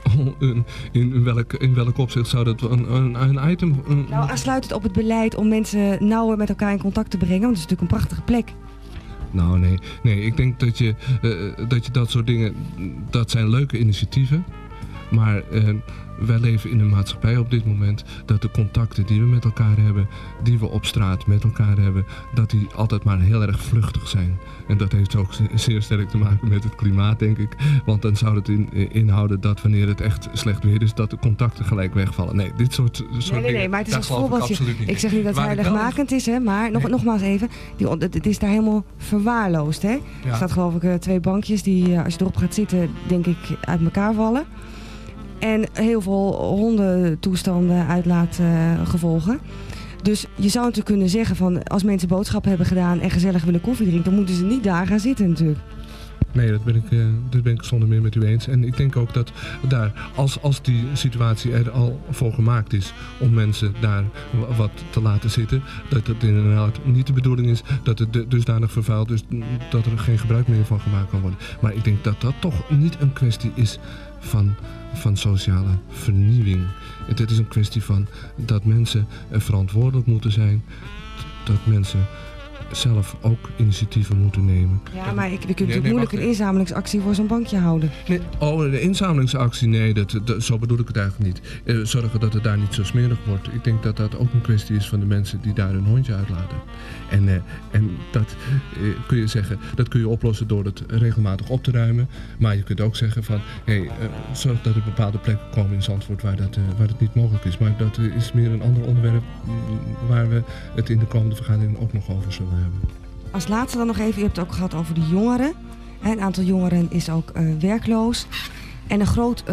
Oh, in, in, welk, in welk opzicht zou dat een, een, een item... Een... Nou, aansluitend op het beleid om mensen nauwer met elkaar in contact te brengen. Want het is natuurlijk een prachtige plek. Nou nee, nee ik denk dat je, uh, dat je dat soort dingen, dat zijn leuke initiatieven. Maar eh, wij leven in een maatschappij op dit moment dat de contacten die we met elkaar hebben, die we op straat met elkaar hebben, dat die altijd maar heel erg vluchtig zijn. En dat heeft ook ze- zeer sterk te maken met het klimaat, denk ik. Want dan zou het in, inhouden dat wanneer het echt slecht weer is, dat de contacten gelijk wegvallen. Nee, dit soort, soort Nee, nee, nee, maar het is ik voorbeeldje. Ik zeg niet dat het heiligmakend is, hè, maar nog, Nee. nogmaals even, die, het is daar helemaal verwaarloosd. Hè? Er staat geloof ik eh, twee bankjes die, eh, als je erop gaat zitten, denk ik, uit elkaar vallen. En heel veel hondentoestanden, uitlaatgevolgen. Dus je zou natuurlijk kunnen zeggen van als mensen boodschappen hebben gedaan en gezellig willen koffie drinken, dan moeten ze niet daar gaan zitten natuurlijk. Nee, dat ben ik, eh, dat ben ik zonder meer met u eens. En ik denk ook dat daar, als, als die situatie er al voor gemaakt is om mensen daar wa- wat te laten zitten, dat het inderdaad niet de bedoeling is dat het dusdanig vervuilt, dus dat er geen gebruik meer van gemaakt kan worden. Maar ik denk dat dat toch niet een kwestie is van, van sociale vernieuwing. Het, is een kwestie van dat mensen eh, verantwoordelijk moeten zijn, dat mensen zelf ook initiatieven moeten nemen. Ja, maar ik, je kunt nee, natuurlijk moeilijk een inzamelingsactie voor zo'n bankje houden. Nee, oh, de inzamelingsactie, nee, dat, dat- zo bedoel ik het eigenlijk niet. Eh, zorgen dat het daar niet zo smerig wordt. Ik denk dat dat ook een kwestie is van de mensen die daar hun hondje uitlaten. En, eh, en dat eh, kun je zeggen, dat kun je oplossen door het regelmatig op te ruimen. Maar je kunt ook zeggen van, hey, zorg dat er bepaalde plekken komen in Zandvoort waar dat, waar dat niet mogelijk is. Maar dat is meer een ander onderwerp mm, waar we het in de komende vergadering ook nog over zullen Als laatste dan nog even, je hebt het ook gehad over de jongeren. Een aantal jongeren is ook eh, werkloos. En een groot,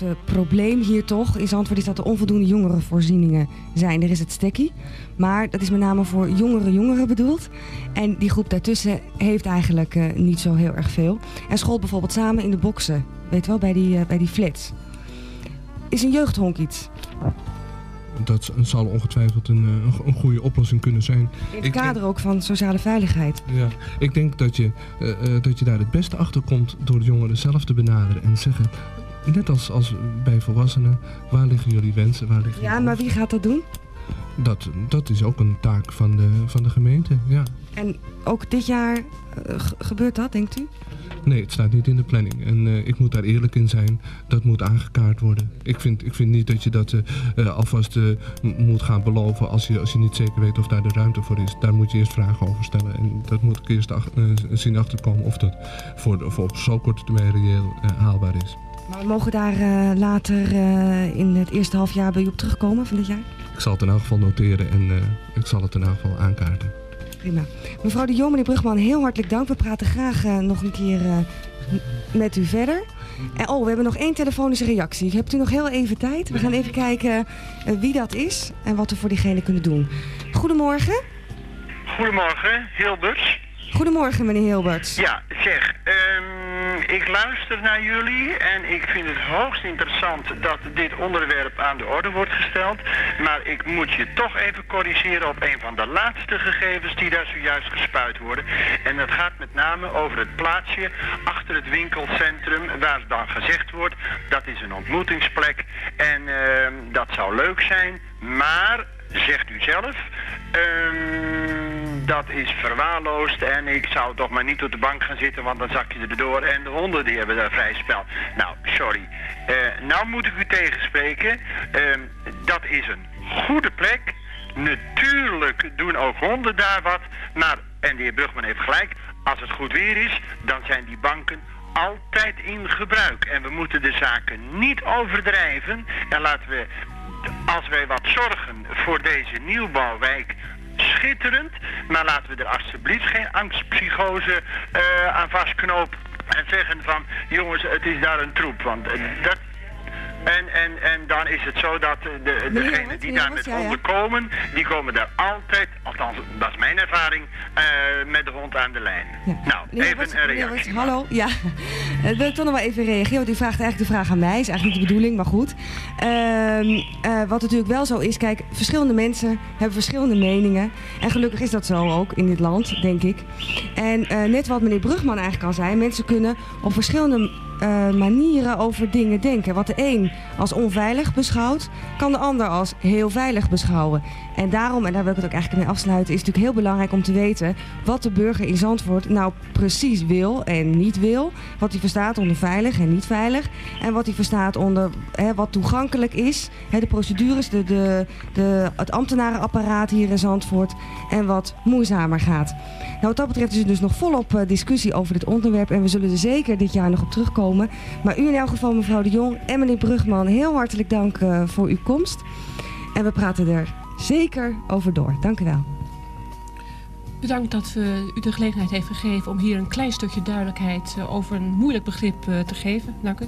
eh, eh, probleem hier toch in Zandvoort is dat er onvoldoende jongerenvoorzieningen zijn. Er is het stekkie, maar dat is met name voor jongere jongeren bedoeld. En die groep daartussen heeft eigenlijk eh, niet zo heel erg veel. En school bijvoorbeeld samen in de boksen, weet wel, bij die, bij die flats. Is een jeugdhonk iets? Dat zal ongetwijfeld een, eh, een, go- een goede oplossing kunnen zijn. In het Ik kader ook van sociale veiligheid. Ja, ik denk dat je, eh, eh, dat je daar het beste achter komt door de jongeren zelf te benaderen en zeggen, net als, als bij volwassenen, waar liggen jullie wensen, waar liggen Ja, maar wie gaat dat doen? dat, dat is ook een taak van de, van de gemeente, ja. En ook dit jaar eh, ge- gebeurt dat, denkt u? Nee, het staat niet in de planning. En eh, ik moet daar eerlijk in zijn. Dat moet aangekaart worden. Ik vind, ik vind niet dat je dat eh, alvast moet gaan beloven als je, als je niet zeker weet of daar de ruimte voor is. Daar moet je eerst vragen over stellen. En dat moet ik eerst ach- zien achter te komen of dat voor, voor op zo'n korte termijn reëel haalbaar is. Maar we mogen daar later in het eerste half jaar bij u op terugkomen van dit jaar? Ik zal het in elk geval noteren en ik zal het in elk geval aankaarten. Prima. Mevrouw de Jong, meneer Brugman, heel hartelijk dank. We praten graag eh, nog een keer eh, met u verder. En oh, we hebben nog één telefonische reactie. Hebt u nog heel even tijd? We gaan even kijken eh, wie dat is en wat we voor diegene kunnen doen. Goedemorgen. Goedemorgen, Hilbert. Goedemorgen, meneer Hilberts. Ja, zeg, ehm, ik luister naar jullie en ik vind het hoogst interessant dat dit onderwerp aan de orde wordt gesteld. Maar ik moet je toch even corrigeren op een van de laatste gegevens die daar zojuist gespuit worden. En dat gaat met name over het plaatsje achter het winkelcentrum waar dan gezegd wordt dat is een ontmoetingsplek en ehm, dat zou leuk zijn, maar zegt u zelf. Ehm, dat is verwaarloosd en ik zou toch maar niet op de bank gaan zitten, want dan zak je erdoor en de honden die hebben daar vrij spel. Nou, sorry. Eh, nou moet ik u tegenspreken. Ehm, dat is een goede plek. Natuurlijk doen ook honden daar wat, maar, en de heer Brugman heeft gelijk, als het goed weer is, dan zijn die banken altijd in gebruik. En we moeten de zaken niet overdrijven. En laten we, als wij wat zorgen voor deze nieuwbouwwijk, schitterend. Maar laten we er alsjeblieft geen angstpsychose eh, aan vastknopen. En zeggen van, jongens, het is daar een troep. Want eh, dat... En, en, en dan is het zo dat eh, de, degenen die daar met honden komen, die komen daar altijd, althans dat is mijn ervaring, eh, met de hond aan de lijn. Ja. Nou, Meneer even een reactie. Hallo, ja. Eh, wil ik toch nog wel even reageren? Want u vraagt eigenlijk de vraag aan mij. Is eigenlijk niet de bedoeling, maar goed. Ehm, eh, wat natuurlijk wel zo is, kijk, verschillende mensen hebben verschillende meningen. En gelukkig is dat zo ook in dit land, denk ik. En net wat meneer Brugman eigenlijk al zei, mensen kunnen op verschillende eh, manieren over dingen denken. Wat de een als onveilig beschouwt, kan de ander als heel veilig beschouwen. En daarom, en daar wil ik het ook eigenlijk mee afsluiten, is het natuurlijk heel belangrijk om te weten wat de burger in Zandvoort nou precies wil en niet wil. Wat hij verstaat onder veilig en niet veilig. En wat hij verstaat onder hè, wat toegankelijk is. Hè, de procedures, de, de, de, het ambtenarenapparaat hier in Zandvoort. En wat moeizamer gaat. Nou, wat dat betreft is er dus nog volop uh, discussie over dit onderwerp. En we zullen er zeker dit jaar nog op terugkomen. Maar u in elk geval, mevrouw de Jong en meneer Brugman, heel hartelijk dank uh, voor uw komst. En we praten er zeker over door. Dank u wel. Bedankt dat we u de gelegenheid heeft gegeven om hier een klein stukje duidelijkheid uh, over een moeilijk begrip te geven. Dank u.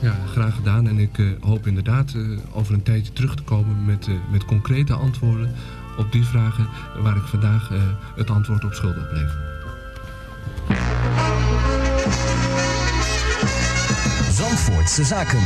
Ja, graag gedaan. En ik hoop inderdaad over een tijdje terug te komen met, met concrete antwoorden op die vragen waar ik vandaag uh, het antwoord op schuldig bleef. Zandvoortse Zaken.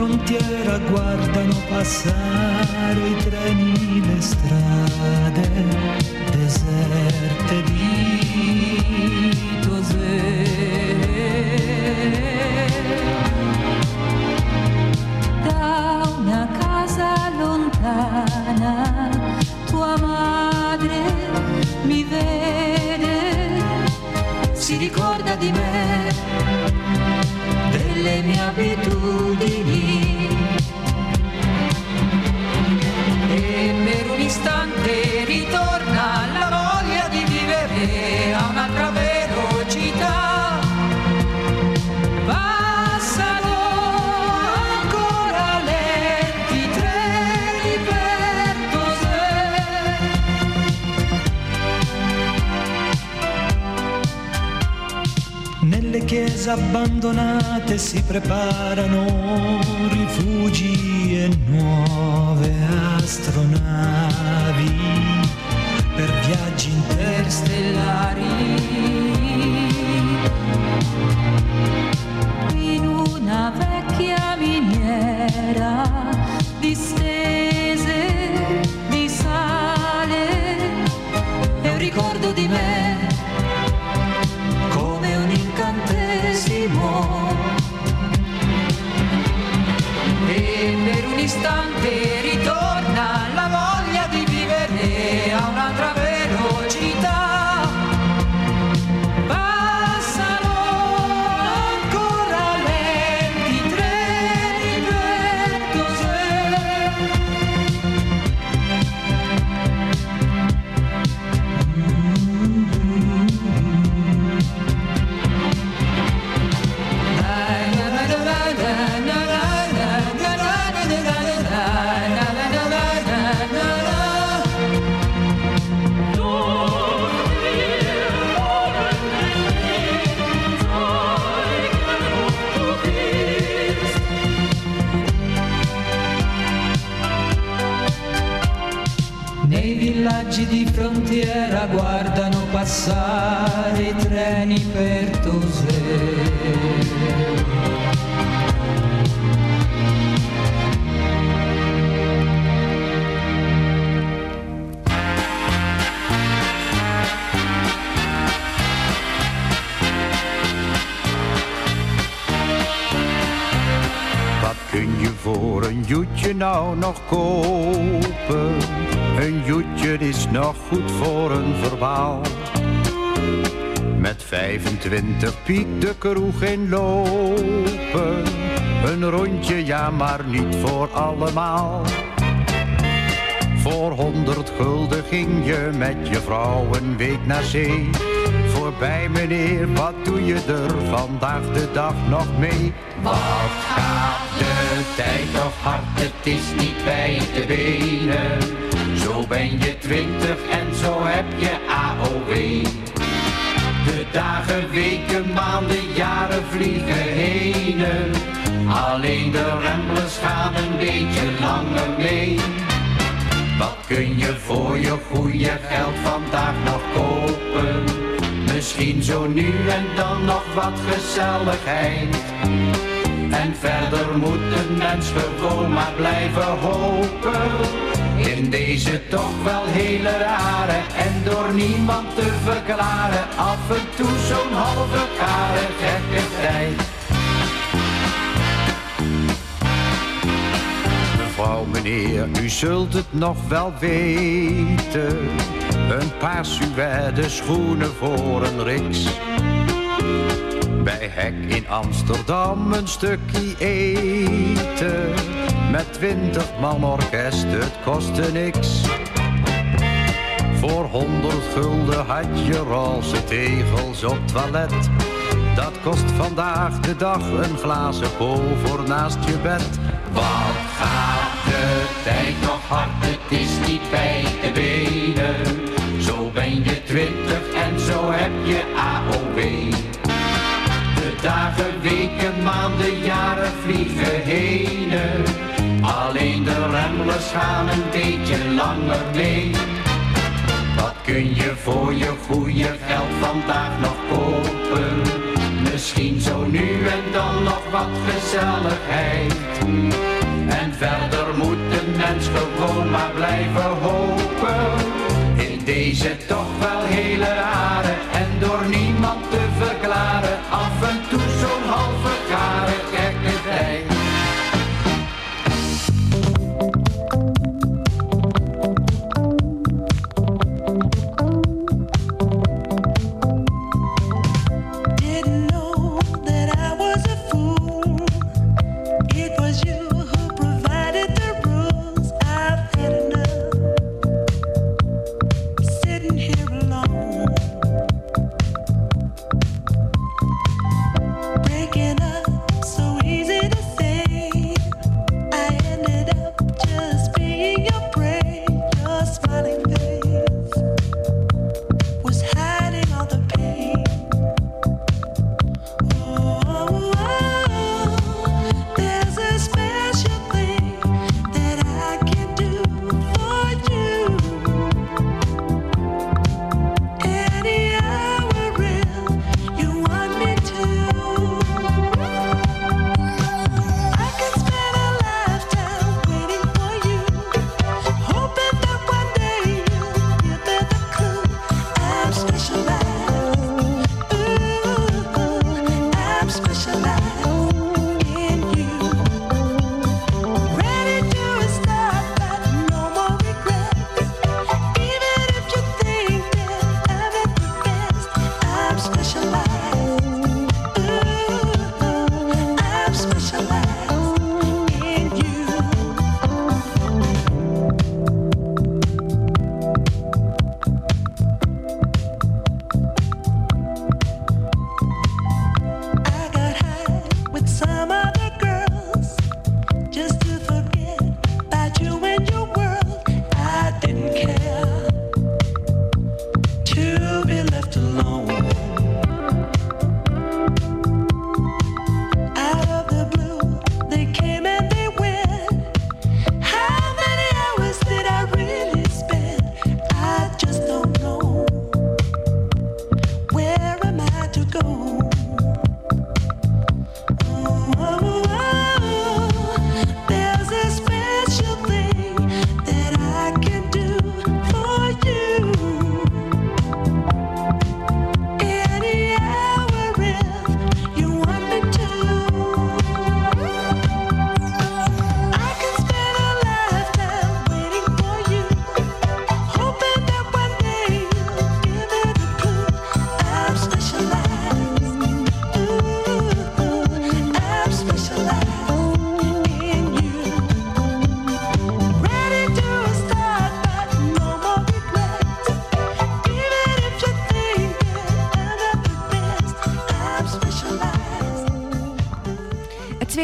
Frontiera guardano passare i treni, le strade deserte di Tosè. Da una casa lontana tua madre mi vede, si ricorda di me, delle mie abitudini. istante ritorna la voglia di vivere a un'altra velocità. Chiese abbandonate si preparano rifugi e nuove astronavi per viaggi interstellari. In una vecchia miniera distese di sale è un ricordo di me joetje nou nog kopen? Een joetje is nog goed voor een verbaal. Met 25 piek de kroeg in lopen. Een rondje, ja maar niet voor allemaal. Voor 100 gulden ging je met je vrouw een week naar zee. Voorbij meneer, wat doe je er vandaag de dag nog mee? Wat tijd toch hard, het is niet bij te benen. Zo ben je twintig en zo heb je AOW. De dagen, weken, maanden, jaren vliegen heen. Alleen de remblers gaan een beetje langer mee. Wat kun je voor je goede geld vandaag nog kopen? Misschien zo nu en dan nog wat gezelligheid. En verder moet een mens gewoon maar blijven hopen. In deze toch wel hele rare en door niemand te verklaren. Af en toe zo'n halve kare gekke tijd. Mevrouw, meneer, u zult het nog wel weten. Een paar suède schoenen voor een riks. Bij Hek in Amsterdam een stukje eten. Met twintig man orkest, het kostte niks. Voor honderd gulden had je roze tegels op toilet. Dat kost vandaag de dag een glazen po voor naast je bed. Wat gaat de tijd nog hard, het is niet bij de benen. Zo ben je twintig en zo heb je AOW. Dagen, weken, maanden, jaren vliegen heen. Alleen de remblers gaan een beetje langer mee. Wat kun je voor je goede geld vandaag nog kopen? Misschien zo nu en dan nog wat gezelligheid. En verder moet de mens gewoon maar blijven hopen. In deze toch wel hele rare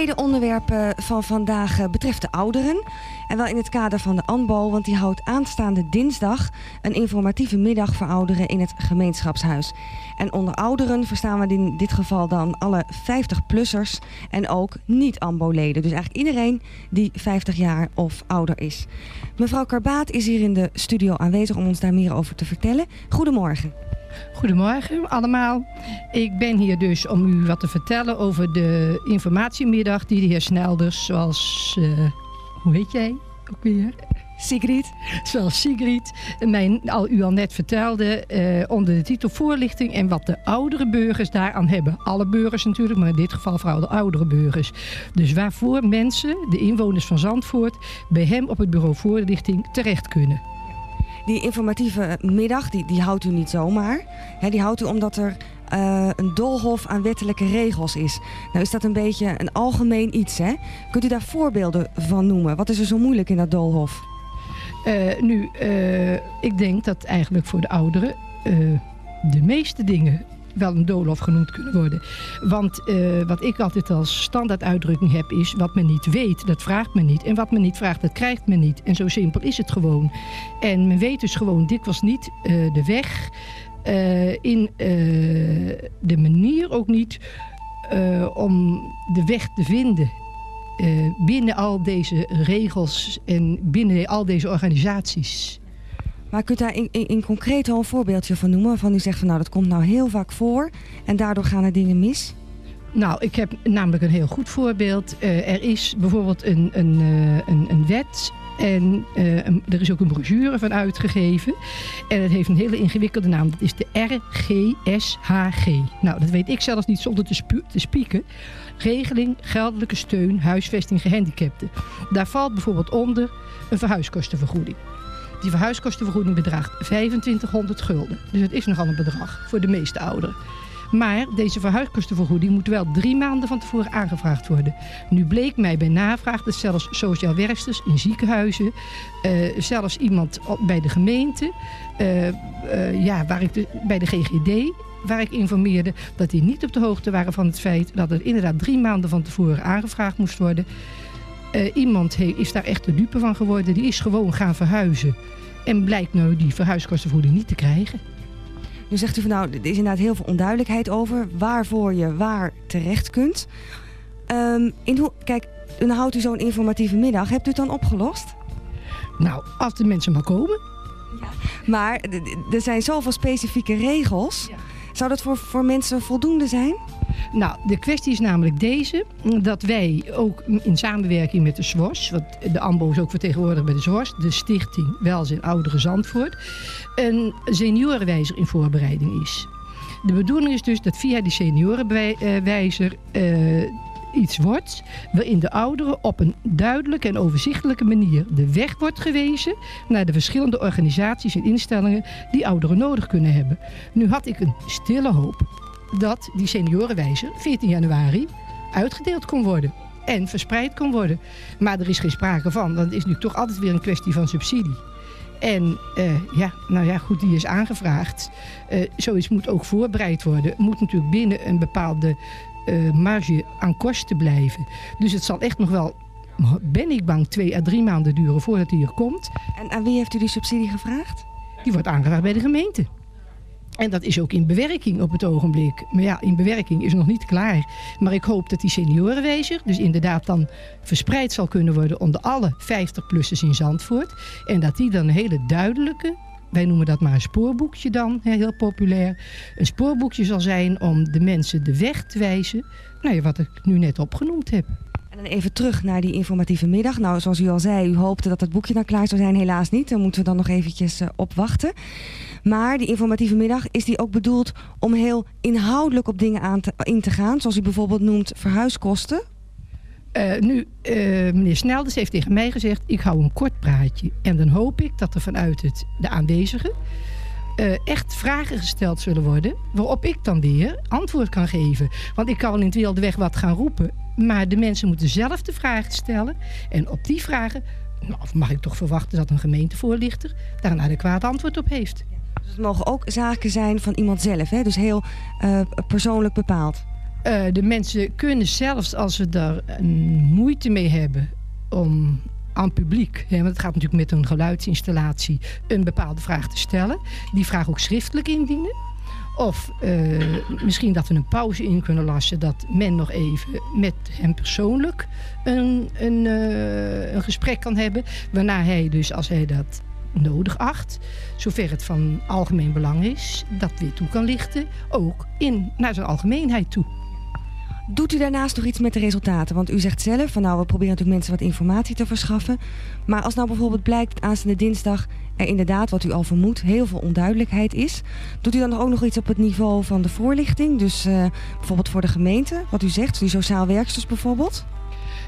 tweede onderwerp van vandaag eh, betreft de ouderen. En wel in het kader van de ANBO, want die houdt aanstaande dinsdag een informatieve middag voor ouderen in het gemeenschapshuis. En onder ouderen verstaan we in dit geval dan alle 50-plussers en ook niet-ANBO-leden. Dus eigenlijk iedereen die 50 jaar of ouder is. Mevrouw Karbaat is hier in de studio aanwezig om ons daar meer over te vertellen. Goedemorgen. Goedemorgen allemaal. Ik ben hier dus om u wat te vertellen over de informatiemiddag die de heer Snelders, zoals, eh, hoe heet jij ook weer? Sigrid. Zoals Sigrid mij al, u al net vertelde, eh, onder de titel voorlichting en wat de oudere burgers daaraan hebben. Alle burgers natuurlijk, maar in dit geval vooral de oudere burgers. Dus waarvoor mensen, de inwoners van Zandvoort, bij hem op het bureau voorlichting terecht kunnen. Die informatieve middag, die, die houdt u niet zomaar. Die houdt u omdat er eh, een doolhof aan wettelijke regels is. Nou is dat een beetje een algemeen iets, hè? Kunt u daar voorbeelden van noemen? Wat is er zo moeilijk in dat doolhof? Eh, nu, eh, ik denk dat eigenlijk voor de ouderen de meeste dingen wel een doolhof genoemd kunnen worden. Want wat ik altijd als standaarduitdrukking heb is... wat men niet weet, dat vraagt men niet. En wat men niet vraagt, dat krijgt men niet. En zo simpel is het gewoon. En men weet dus gewoon dikwijls niet de weg... eh, in eh, de manier ook niet eh, om de weg te vinden... binnen al deze regels en binnen al deze organisaties. Maar kunt u daar in, in, in concreet al een voorbeeldje van noemen? Waarvan u zegt van nou dat komt nou heel vaak voor en daardoor gaan er dingen mis? Nou, ik heb namelijk een heel goed voorbeeld. Er is bijvoorbeeld een, een, een, een wet en eh, er is ook een brochure van uitgegeven. En het heeft een hele ingewikkelde naam. Dat is de RGSHG. Nou, dat weet ik zelfs niet zonder te, te spieken. Regeling geldelijke steun huisvesting gehandicapten. Daar valt bijvoorbeeld onder een verhuiskostenvergoeding. Die verhuiskostenvergoeding bedraagt 2500 gulden. Dus het is nogal een bedrag voor de meeste ouderen. Maar deze verhuiskostenvergoeding moet wel drie maanden van tevoren aangevraagd worden. Nu bleek mij bij navraag dat zelfs sociaal werksters in ziekenhuizen, eh, zelfs iemand bij de gemeente, eh, eh, ja, waar ik bij de GGD, waar ik informeerde, dat die niet op de hoogte waren van het feit dat het inderdaad drie maanden van tevoren aangevraagd moest worden. Iemand is daar echt de dupe van geworden. Die is gewoon gaan verhuizen. En blijkt nou die verhuiskostenvergoeding niet te krijgen. Nu zegt u van nou, er is inderdaad heel veel onduidelijkheid over waarvoor je waar terecht kunt. Ehm, in hoe, kijk, dan houdt u zo'n informatieve middag. Hebt u het dan opgelost? Nou, als de mensen maar komen. Maar d- d- er zijn zoveel specifieke regels. Zou dat voor, voor mensen voldoende zijn? Nou, de kwestie is namelijk deze. Dat wij ook in samenwerking met de SWOS, want de AMBO is ook vertegenwoordigd bij de SWOS, de Stichting Welzijn Ouderen Zandvoort, een seniorenwijzer in voorbereiding is. De bedoeling is dus dat via die seniorenwijzer eh, iets wordt waarin de ouderen op een duidelijke en overzichtelijke manier de weg wordt gewezen naar de verschillende organisaties en instellingen die ouderen nodig kunnen hebben. Nu had ik een stille hoop dat die seniorenwijzer 14 januari uitgedeeld kon worden en verspreid kon worden. Maar er is geen sprake van, het is nu toch altijd weer een kwestie van subsidie. En eh, ja, nou ja, goed, die is aangevraagd. Eh, zoiets moet ook voorbereid worden. Moet natuurlijk binnen een bepaalde eh, marge aan kosten blijven. Dus het zal echt nog wel, ben ik bang, twee à drie maanden duren voordat hij hier komt. En aan wie heeft u die subsidie gevraagd? Die wordt aangevraagd bij de gemeente. En dat is ook in bewerking op het ogenblik. Maar ja, in bewerking is nog niet klaar. Maar ik hoop dat die seniorenwijzer dus inderdaad dan verspreid zal kunnen worden onder alle 50-plussers in Zandvoort. En dat die dan een hele duidelijke, wij noemen dat maar een spoorboekje dan, heel populair. Een spoorboekje zal zijn om de mensen de weg te wijzen. Nou wat ik nu net opgenoemd heb. En even terug naar die informatieve middag. Nou, zoals u al zei, u hoopte dat het boekje dan klaar zou zijn. Helaas niet. Dan moeten we dan nog eventjes eh, op wachten. Maar die informatieve middag, is die ook bedoeld om heel inhoudelijk op dingen aan te, in te gaan? Zoals u bijvoorbeeld noemt verhuiskosten? Eh, nu, eh, meneer Snelders heeft tegen mij gezegd... ik hou een kort praatje. En dan hoop ik dat er vanuit het, de aanwezigen... eh, echt vragen gesteld zullen worden... waarop ik dan weer antwoord kan geven. Want ik kan wel in het wilde weg wat gaan roepen... maar de mensen moeten zelf de vragen stellen. En op die vragen nou, mag ik toch verwachten... dat een gemeentevoorlichter daar een adequaat antwoord op heeft. Dus het mogen ook zaken zijn van iemand zelf, hè? dus heel persoonlijk bepaald. Eh, de mensen kunnen zelfs als ze daar moeite mee hebben om aan publiek, hè, want het gaat natuurlijk met een geluidsinstallatie, een bepaalde vraag te stellen. Die vraag ook schriftelijk indienen. Of eh, misschien dat we een pauze in kunnen lassen, dat men nog even met hem persoonlijk een, een, eh, een gesprek kan hebben. Waarna hij dus, als hij dat nodig acht, zover het van algemeen belang is, dat weer toe kan lichten, ook in, naar zijn algemeenheid toe. Doet u daarnaast nog iets met de resultaten? Want u zegt zelf van nou, we proberen natuurlijk mensen wat informatie te verschaffen. Maar als nou bijvoorbeeld blijkt aanstaande dinsdag er inderdaad, wat u al vermoedt, heel veel onduidelijkheid is. Doet u dan ook nog iets op het niveau van de voorlichting? Dus eh, bijvoorbeeld voor de gemeente, wat u zegt, die sociaal werksters bijvoorbeeld?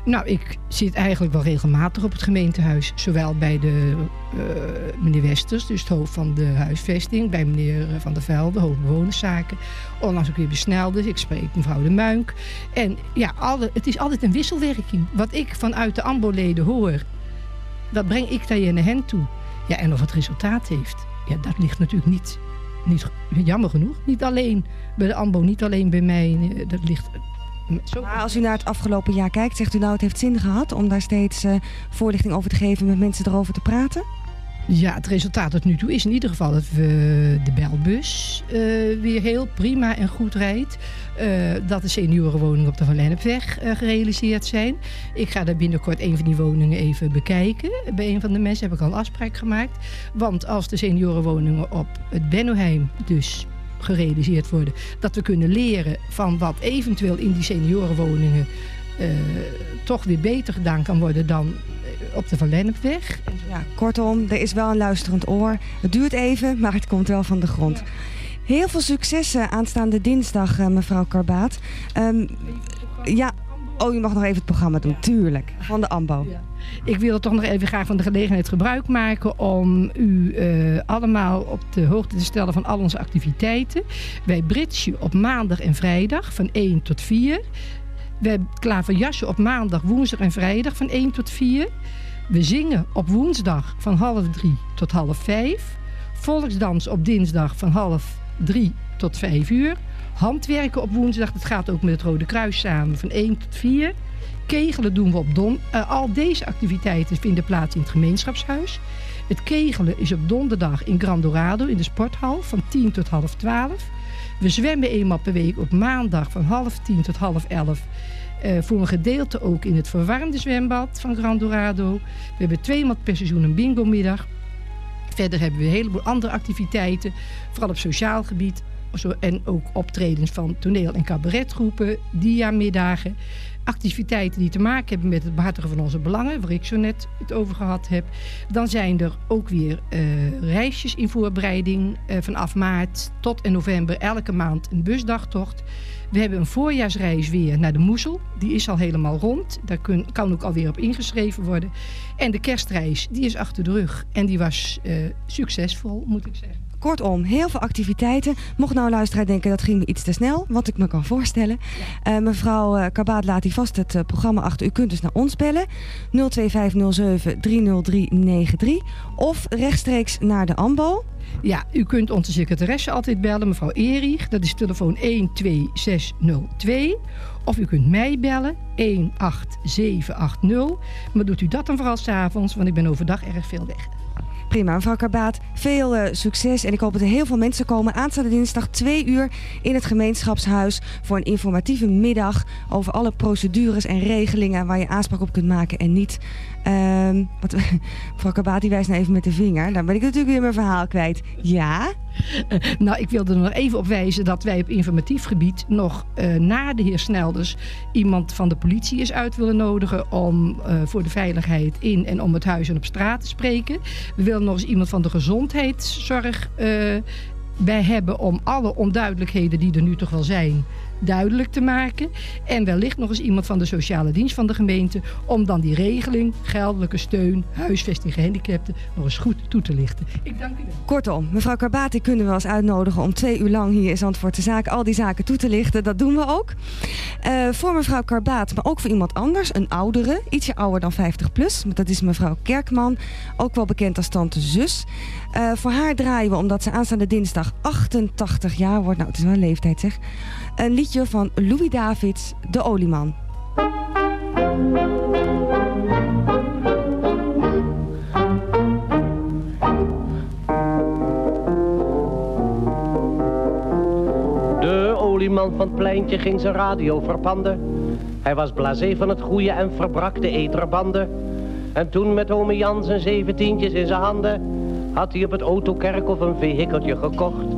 Nou, ik zit eigenlijk wel regelmatig op het gemeentehuis. Zowel bij de eh, meneer Westers, dus het hoofd van de huisvesting. Bij meneer Van der Velde, hoofd bewonerszaken. Onlangs ook weer besnelde. Ik spreek mevrouw de Muink. En ja, alle, het is altijd een wisselwerking. Wat ik vanuit de AMBO-leden hoor, dat breng ik daar naar hen toe. Ja, en of het resultaat heeft, ja, dat ligt natuurlijk niet, niet jammer genoeg. Niet alleen bij de AMBO, niet alleen bij mij. Dat ligt zo Maar als u naar het afgelopen jaar kijkt, zegt u nou het heeft zin gehad om daar steeds eh, voorlichting over te geven, met mensen erover te praten? Ja, het resultaat tot nu toe is in ieder geval dat we de belbus eh, weer heel prima en goed rijdt. Eh, dat de seniorenwoningen op de Van Lennepweg gerealiseerd zijn. Ik ga daar binnenkort een van die woningen even bekijken. Bij een van de mensen heb ik al een afspraak gemaakt. Want als de seniorenwoningen op het Bennoheim dus gerealiseerd worden... dat we kunnen leren van wat eventueel in die seniorenwoningen... eh, toch weer beter gedaan kan worden dan eh, op de Van Lennepweg. Ja, kortom, er is wel een luisterend oor. Het duurt even, maar het komt wel van de grond. Heel veel successen aanstaande dinsdag, eh, mevrouw Karbaat. Ehm, ja, oh, u mag nog even het programma doen, tuurlijk. Van de AMBO. Ik wil toch nog even graag van de gelegenheid gebruik maken om u eh, allemaal op de hoogte te stellen van al onze activiteiten. Wij britsen op maandag en vrijdag van 1 tot 4. Wij klaverjassen op maandag, woensdag en vrijdag van 1 tot 4. We zingen op woensdag van half 3 tot half 5. Volksdans op dinsdag van half 3 tot 5 uur. Handwerken op woensdag, dat gaat ook met het Rode Kruis samen, van 1 tot 4. Kegelen doen we op don. eh, al deze activiteiten vinden plaats in het gemeenschapshuis. Het kegelen is op donderdag in Grand Dorado in de sporthal van 10 tot half 12. We zwemmen eenmaal per week op maandag van half 10 tot half 11. eh, voor een gedeelte ook in het verwarmde zwembad van Grand Dorado. We hebben tweemaal per seizoen een bingo-middag. Verder hebben we een heleboel andere activiteiten, vooral op sociaal gebied. En ook optredens van toneel- en cabaretgroepen, diamiddagen. Activiteiten die te maken hebben met het behartigen van onze belangen, waar ik zo net het over gehad heb. Dan zijn er ook weer eh, reisjes in voorbereiding. eh, vanaf maart tot en november elke maand een busdagtocht. We hebben een voorjaarsreis weer naar de Moezel. Die is al helemaal rond. Daar kan ook alweer op ingeschreven worden. En de kerstreis, die is achter de rug. En die was eh, succesvol, moet ik zeggen. Kortom, heel veel activiteiten. Mocht nou een luisteraar denken dat ging me iets te snel, wat ik me kan voorstellen. Eh, mevrouw eh, Karbaat laat hier vast het eh, programma achter. U kunt dus naar ons bellen. 02507 30393 of rechtstreeks naar de AMBO. Ja, u kunt onze secretaresse altijd bellen, mevrouw Erich. Dat is telefoon 12602. Of u kunt mij bellen, 18780. Maar doet u dat dan vooral s'avonds, want ik ben overdag erg veel weg. Prima, mevrouw. Veel eh, succes en ik hoop dat er heel veel mensen komen. Aanstaande dinsdag 2 uur in het gemeenschapshuis voor een informatieve middag over alle procedures en regelingen waar je aanspraak op kunt maken en niet. Ehm, wat, mevrouw Karbaat die wijst nou even met de vinger. Dan ben ik natuurlijk weer mijn verhaal kwijt. Ja? Eh, nou, ik wilde er nog even op wijzen dat wij op informatief gebied nog eh, na de heer Snelders iemand van de politie is uit willen nodigen om eh, voor de veiligheid in en om het huis en op straat te spreken. We willen nog eens iemand van de gezondheidszorg bij hebben om alle onduidelijkheden die er nu toch wel zijn duidelijk te maken. En wellicht nog eens iemand van de sociale dienst van de gemeente om dan die regeling, geldelijke steun, huisvesting gehandicapten nog eens goed toe te lichten. Ik dank u wel. Kortom, mevrouw Karbati kunnen we eens uitnodigen om twee uur lang hier in Zandvoort de zaken, al die zaken toe te lichten. Dat doen we ook. Eh, voor mevrouw Karbaat, maar ook voor iemand anders, een oudere, ietsje ouder dan 50 plus. Dat is mevrouw Kerkman, ook wel bekend als tante zus. Eh, voor haar draaien we, omdat ze aanstaande dinsdag 88 jaar wordt, nou het is wel een leeftijd zeg, een liedje van Louis Davids, De Oliman. De Oliman van het pleintje ging zijn radio verpanden. Hij was blasé van het goede en verbrak de eterbanden. En toen met ome Jan zijn zeventientjes in zijn handen... had hij op het autokerk of een vehikeltje gekocht...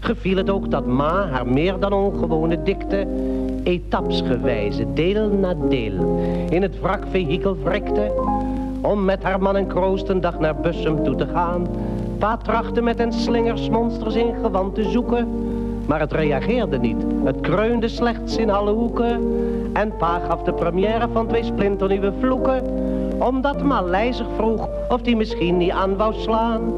geviel het ook dat ma haar meer dan ongewone dikte, etapsgewijze, deel na deel, in het wrakvehikel wrikte, om met haar man en kroost een dag naar Bussum toe te gaan. Pa trachtte met een slingersmonsters in gewand te zoeken, maar het reageerde niet. Het kreunde slechts in alle hoeken. En pa gaf de première van twee splinternieuwe vloeken omdat Malij zich vroeg of die misschien niet aan wou slaan.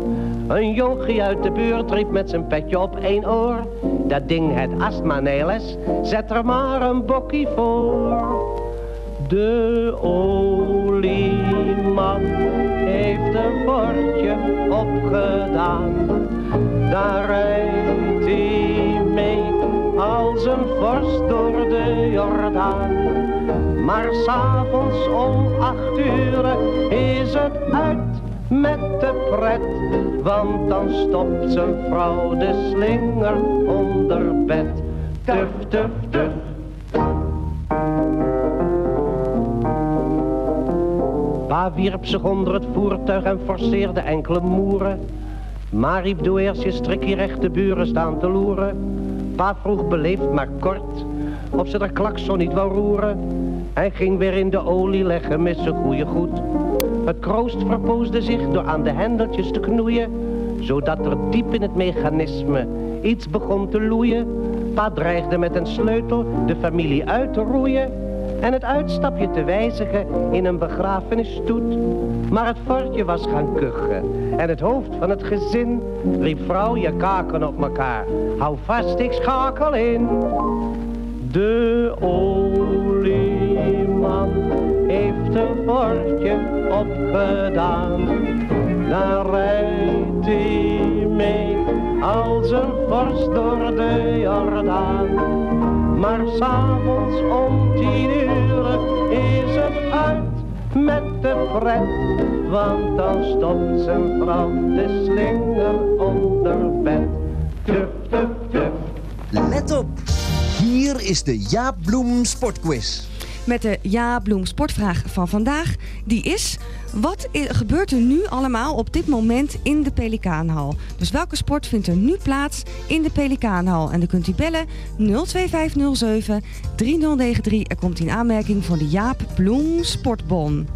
Een jonkie uit de buurt riep met zijn petje op één oor. Dat ding het astma neles, zet er maar een bokkie voor. De olieman heeft een bordje opgedaan. Daar rijdt hij mee als een vorst door de Jordaan. Maar s'avonds om acht uur is het uit met de pret. Want dan stopt zijn vrouw de slinger onder bed. Tuf, tuf, tuf. Pa wierp zich onder het voertuig en forceerde enkele moeren. Maar riep doe eerst je strikkie recht, de buren staan te loeren. Pa vroeg beleefd maar kort, of ze de klakson niet wou roeren. Hij ging weer in de olie leggen met zijn goede goed. Het kroost verpoosde zich door aan de hendeltjes te knoeien, zodat er diep in het mechanisme iets begon te loeien. Pa dreigde met een sleutel de familie uit te roeien en het uitstapje te wijzigen in een begrafenisstoet. Maar het fortje was gaan kuchen en het hoofd van het gezin riep vrouw je kaken op elkaar. Hou vast, ik schakel in. De heeft een bordje opgedaan. Daar rijdt hij mee als een vorst door de Jordaan. Maar s'avonds om tien uur is het uit met de pret. Want dan stopt zijn vrouw de slinger onder bed. Tuf, tuf, tuf. Let op, hier is de Jaap Bloem Sportquiz. Met de Ja Bloem sportvraag van vandaag. Die is, wat gebeurt er nu allemaal op dit moment in de Pelikaanhal? Dus welke sport vindt er nu plaats in de Pelikaanhal? En dan kunt u bellen 02507 3093. Er komt in aanmerking voor de Jaap Bloem Sportbon.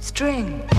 string.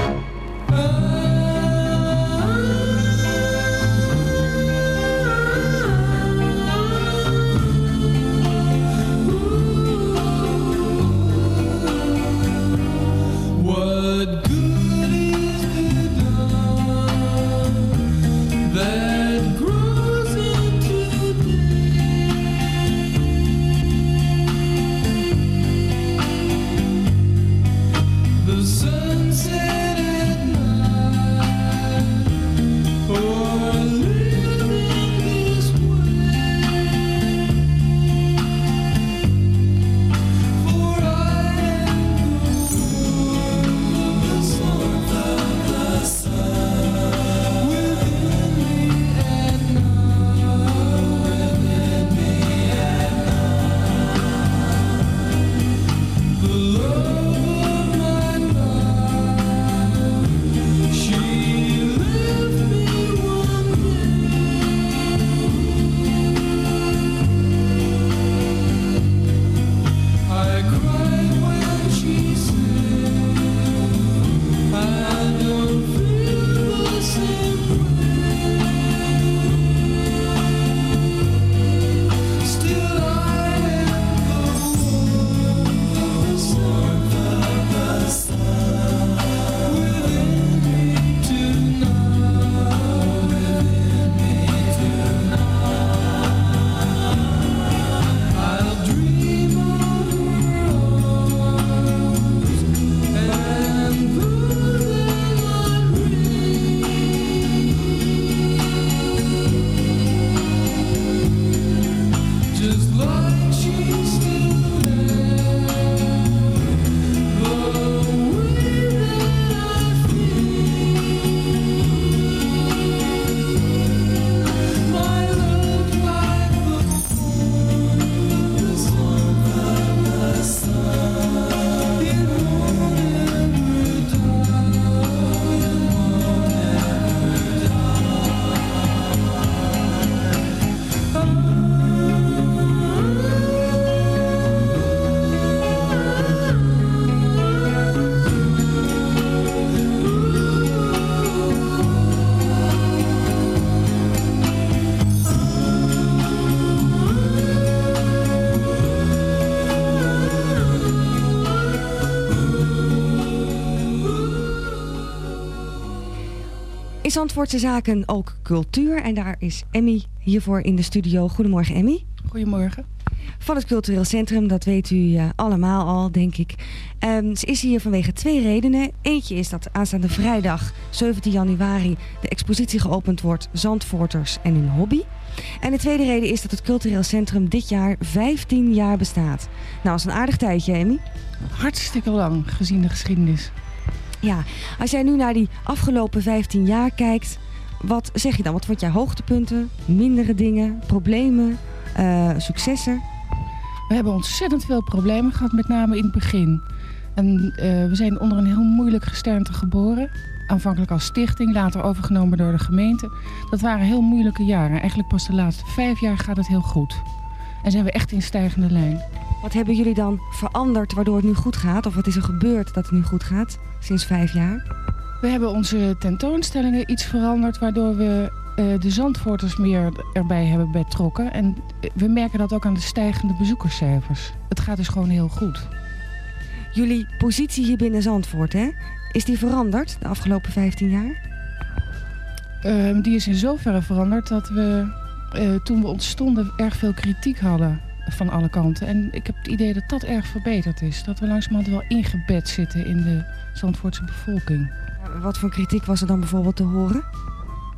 Zandvoortse Zaken ook cultuur. En daar is Emmy hiervoor in de studio. Goedemorgen Emmy. Goedemorgen. Van het Cultureel Centrum, dat weet u eh, allemaal al, denk ik. Ehm, ze is hier vanwege twee redenen. Eentje is dat aanstaande vrijdag, 17 januari, de expositie geopend wordt Zandvoorters en hun hobby. En de tweede reden is dat het Cultureel Centrum dit jaar 15 jaar bestaat. Nou, dat is een aardig tijdje, Emmy. Hartstikke lang, gezien de geschiedenis. Ja, als jij nu naar die afgelopen 15 jaar kijkt, wat zeg je dan? Wat vond jij hoogtepunten, mindere dingen, problemen, eh, successen? We hebben ontzettend veel problemen gehad, met name in het begin. En eh, we zijn onder een heel moeilijk gesternte geboren. Aanvankelijk als stichting, later overgenomen door de gemeente. Dat waren heel moeilijke jaren. Eigenlijk pas de laatste vijf jaar gaat het heel goed. En zijn we echt in stijgende lijn. Wat hebben jullie dan veranderd waardoor het nu goed gaat? Of wat is er gebeurd dat het nu goed gaat sinds vijf jaar? We hebben onze tentoonstellingen iets veranderd... waardoor we eh, de Zandvoorters meer erbij hebben betrokken. En eh, we merken dat ook aan de stijgende bezoekerscijfers. Het gaat dus gewoon heel goed. Jullie positie hier binnen Zandvoort, hè? Is die veranderd de afgelopen 15 jaar? Ehm, die is in zoverre veranderd dat we eh, toen we ontstonden erg veel kritiek hadden van alle kanten. En ik heb het idee dat dat erg verbeterd is. Dat we langzamerhand wel ingebed zitten in de Zandvoortse bevolking. Wat voor kritiek was er dan bijvoorbeeld te horen?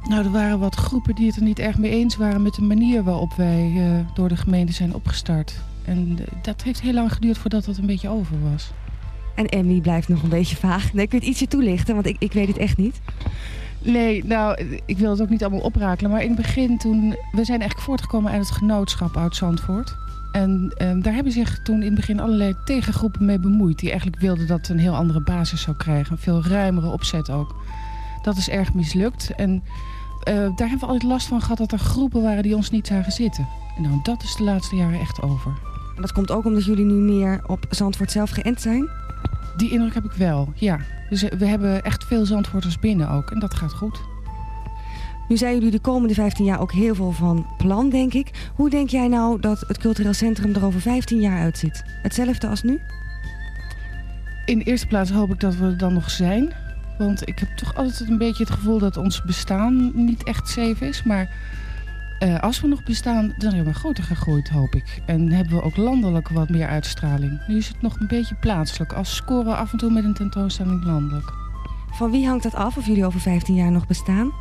Nou, er waren wat groepen die het er niet erg mee eens waren met de manier waarop wij eh, door de gemeente zijn opgestart. En dat heeft heel lang geduurd voordat dat een beetje over was. En Emmy blijft nog een beetje vaag. Nee, kun je het ietsje toelichten? Want ik, ik weet het echt niet. Nee, nou, ik wil het ook niet allemaal oprakelen. Maar in het begin toen... We zijn eigenlijk voortgekomen uit het genootschap Oud-Zandvoort. En ehm, daar hebben zich toen in het begin allerlei tegengroepen mee bemoeid. Die eigenlijk wilden dat het een heel andere basis zou krijgen. Een veel ruimere opzet ook. Dat is erg mislukt. En eh, daar hebben we altijd last van gehad dat er groepen waren die ons niet zagen zitten. En nou, dat is de laatste jaren echt over. En dat komt ook omdat jullie nu meer op Zandvoort zelf geënt zijn? Die indruk heb ik wel, ja. Dus eh, we hebben echt veel Zandvoorters binnen ook. En dat gaat goed. Nu zijn jullie de komende 15 jaar ook heel veel van plan, denk ik. Hoe denk jij nou dat het cultureel centrum er over 15 jaar uitziet? Hetzelfde als nu? In de eerste plaats hoop ik dat we er dan nog zijn. Want ik heb toch altijd een beetje het gevoel dat ons bestaan niet echt safe is. Maar eh, als we nog bestaan, dan zijn we groter gegroeid, hoop ik. En hebben we ook landelijk wat meer uitstraling. Nu is het nog een beetje plaatselijk. Als scoren we af en toe met een tentoonstelling landelijk. Van wie hangt dat af of jullie over 15 jaar nog bestaan?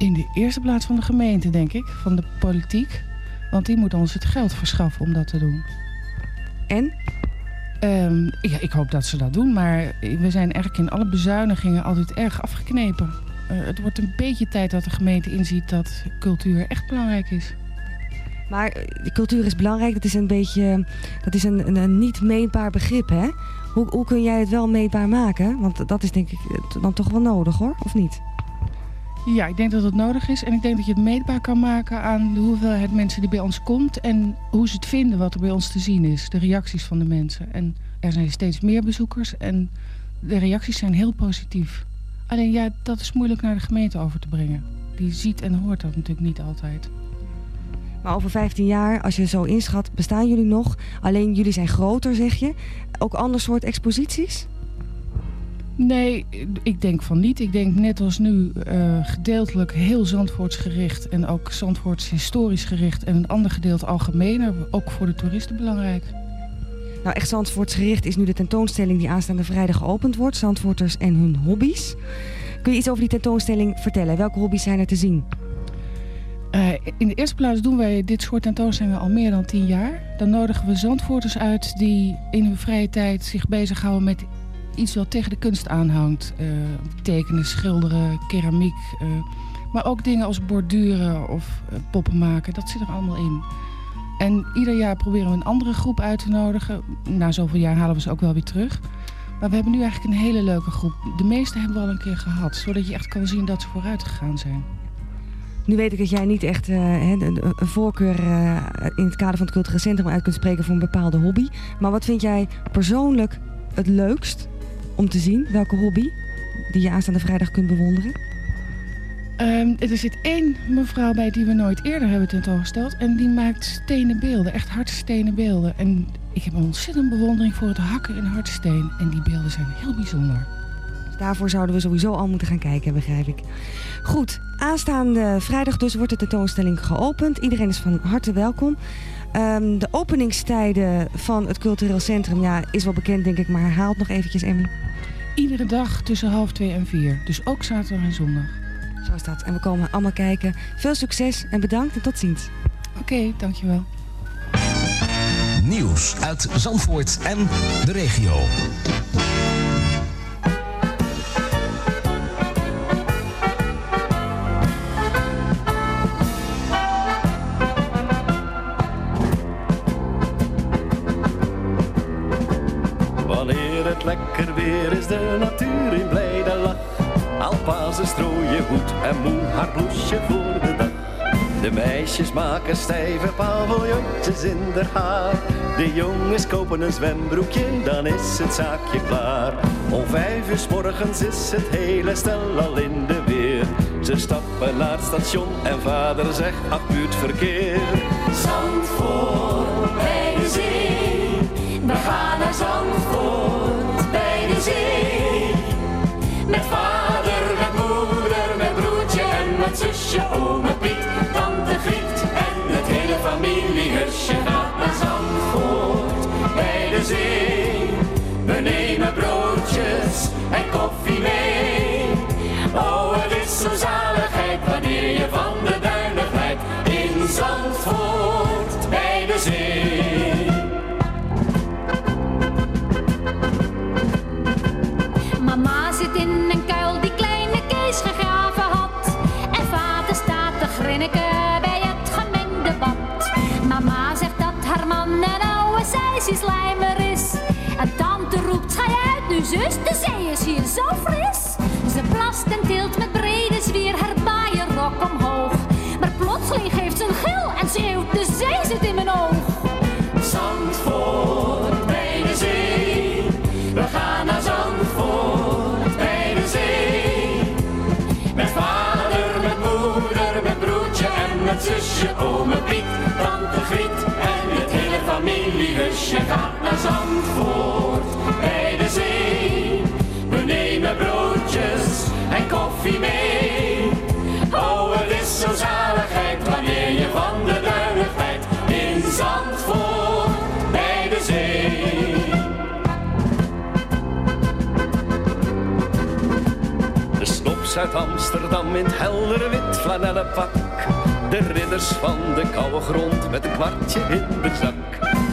In de eerste plaats van de gemeente, denk ik. Van de politiek. Want die moet ons het geld verschaffen om dat te doen. En? Ehm, ja, ik hoop dat ze dat doen. Maar we zijn eigenlijk in alle bezuinigingen altijd erg afgeknepen. Eh, het wordt een beetje tijd dat de gemeente inziet dat cultuur echt belangrijk is. Maar eh, de cultuur is belangrijk. Dat is een beetje dat is een, een, een niet meetbaar begrip, hè? Hoe, hoe kun jij het wel meetbaar maken? Want dat is denk ik eh, dan toch wel nodig, hoor? Of niet? Ja, ik denk dat het nodig is. En ik denk dat je het meetbaar kan maken aan de hoeveelheid mensen die bij ons komt. En hoe ze het vinden wat er bij ons te zien is. De reacties van de mensen. En er zijn steeds meer bezoekers. En de reacties zijn heel positief. Alleen ja, dat is moeilijk naar de gemeente over te brengen. Die ziet en hoort dat natuurlijk niet altijd. Maar over 15 jaar, als je zo inschat, bestaan jullie nog. Alleen jullie zijn groter, zeg je. Ook ander soort exposities? Nee, ik denk van niet. Ik denk net als nu eh, gedeeltelijk heel Zandvoorts gericht en ook Zandvoorts historisch gericht en een ander gedeelte algemener, ook voor de toeristen belangrijk. Nou, echt Zandvoorts gericht is nu de tentoonstelling die aanstaande vrijdag geopend wordt. Zandvoorters en hun hobby's. Kun je iets over die tentoonstelling vertellen? Welke hobby's zijn er te zien? Eh, in de eerste plaats doen wij dit soort tentoonstellingen al meer dan tien jaar. Dan nodigen we Zandvoorters uit die in hun vrije tijd zich bezighouden met iets wat tegen de kunst aanhangt. Eh, tekenen, schilderen, keramiek. eh, maar ook dingen als borduren of eh, poppen maken. Dat zit er allemaal in. En ieder jaar proberen we een andere groep uit te nodigen. Na zoveel jaar halen we ze ook wel weer terug. Maar we hebben nu eigenlijk een hele leuke groep. De meeste hebben we al een keer gehad. Zodat je echt kan zien dat ze vooruit gegaan zijn. Nu weet ik dat jij niet echt een, voorkeur in het kader van het cultureel centrum uit kunt spreken voor een bepaalde hobby. Maar wat vind jij persoonlijk het leukst om te zien? Welke hobby die je aanstaande vrijdag kunt bewonderen? Ehm, er zit één mevrouw bij die we nooit eerder hebben tentoongesteld. En die maakt stenen beelden, echt hardstenen beelden. En ik heb een ontzettend bewondering voor het hakken in hardsteen. En die beelden zijn heel bijzonder. Daarvoor zouden we sowieso al moeten gaan kijken, begrijp ik. Goed, aanstaande vrijdag dus wordt de tentoonstelling geopend. Iedereen is van harte welkom. Ehm, de openingstijden van het cultureel centrum ja, is wel bekend, denk ik, maar herhaalt nog eventjes, Emmy. Iedere dag tussen half twee en vier. Dus ook zaterdag en zondag. Zo is dat. En we komen allemaal kijken. Veel succes en bedankt en tot ziens. Oké, dankjewel. Nieuws uit Zandvoort en de regio. Lekker weer is, de natuur in blijde lach. Alpazen strooien goed en moe haar bloesje voor de dag. De meisjes maken stijve paviljoentjes in de haar. De jongens kopen een zwembroekje, dan is het zaakje klaar. Om vijf uur morgens is het hele stel al in de weer. Ze stappen naar het station en vader zegt, ach buurtverkeer. Zandvoort bij de zee. We gaan naar Zandvoort Met vader, met moeder, met broertje en met zusje, ome Piet, tante Griet en het hele familiehusje gaat naar Zandvoort bij de zee. We nemen broodjes en koffie mee. Oh, het is zo En tante roept, ga uit nu zus, de zee is hier zo fris. Ze plast en tilt met brede zwier haar rok omhoog. Maar plotseling geeft ze een gil en schreeuwt, de zee zit in mijn oog. Familiehusje gaat naar Zandvoort bij de zee. We nemen broodjes en koffie mee. Oh, het is zo zaligheid wanneer je van de duinen in Zandvoort bij de zee. De snops uit Amsterdam in het heldere wit flanellen pak. De ridders van de koude grond met een kwartje in de zak.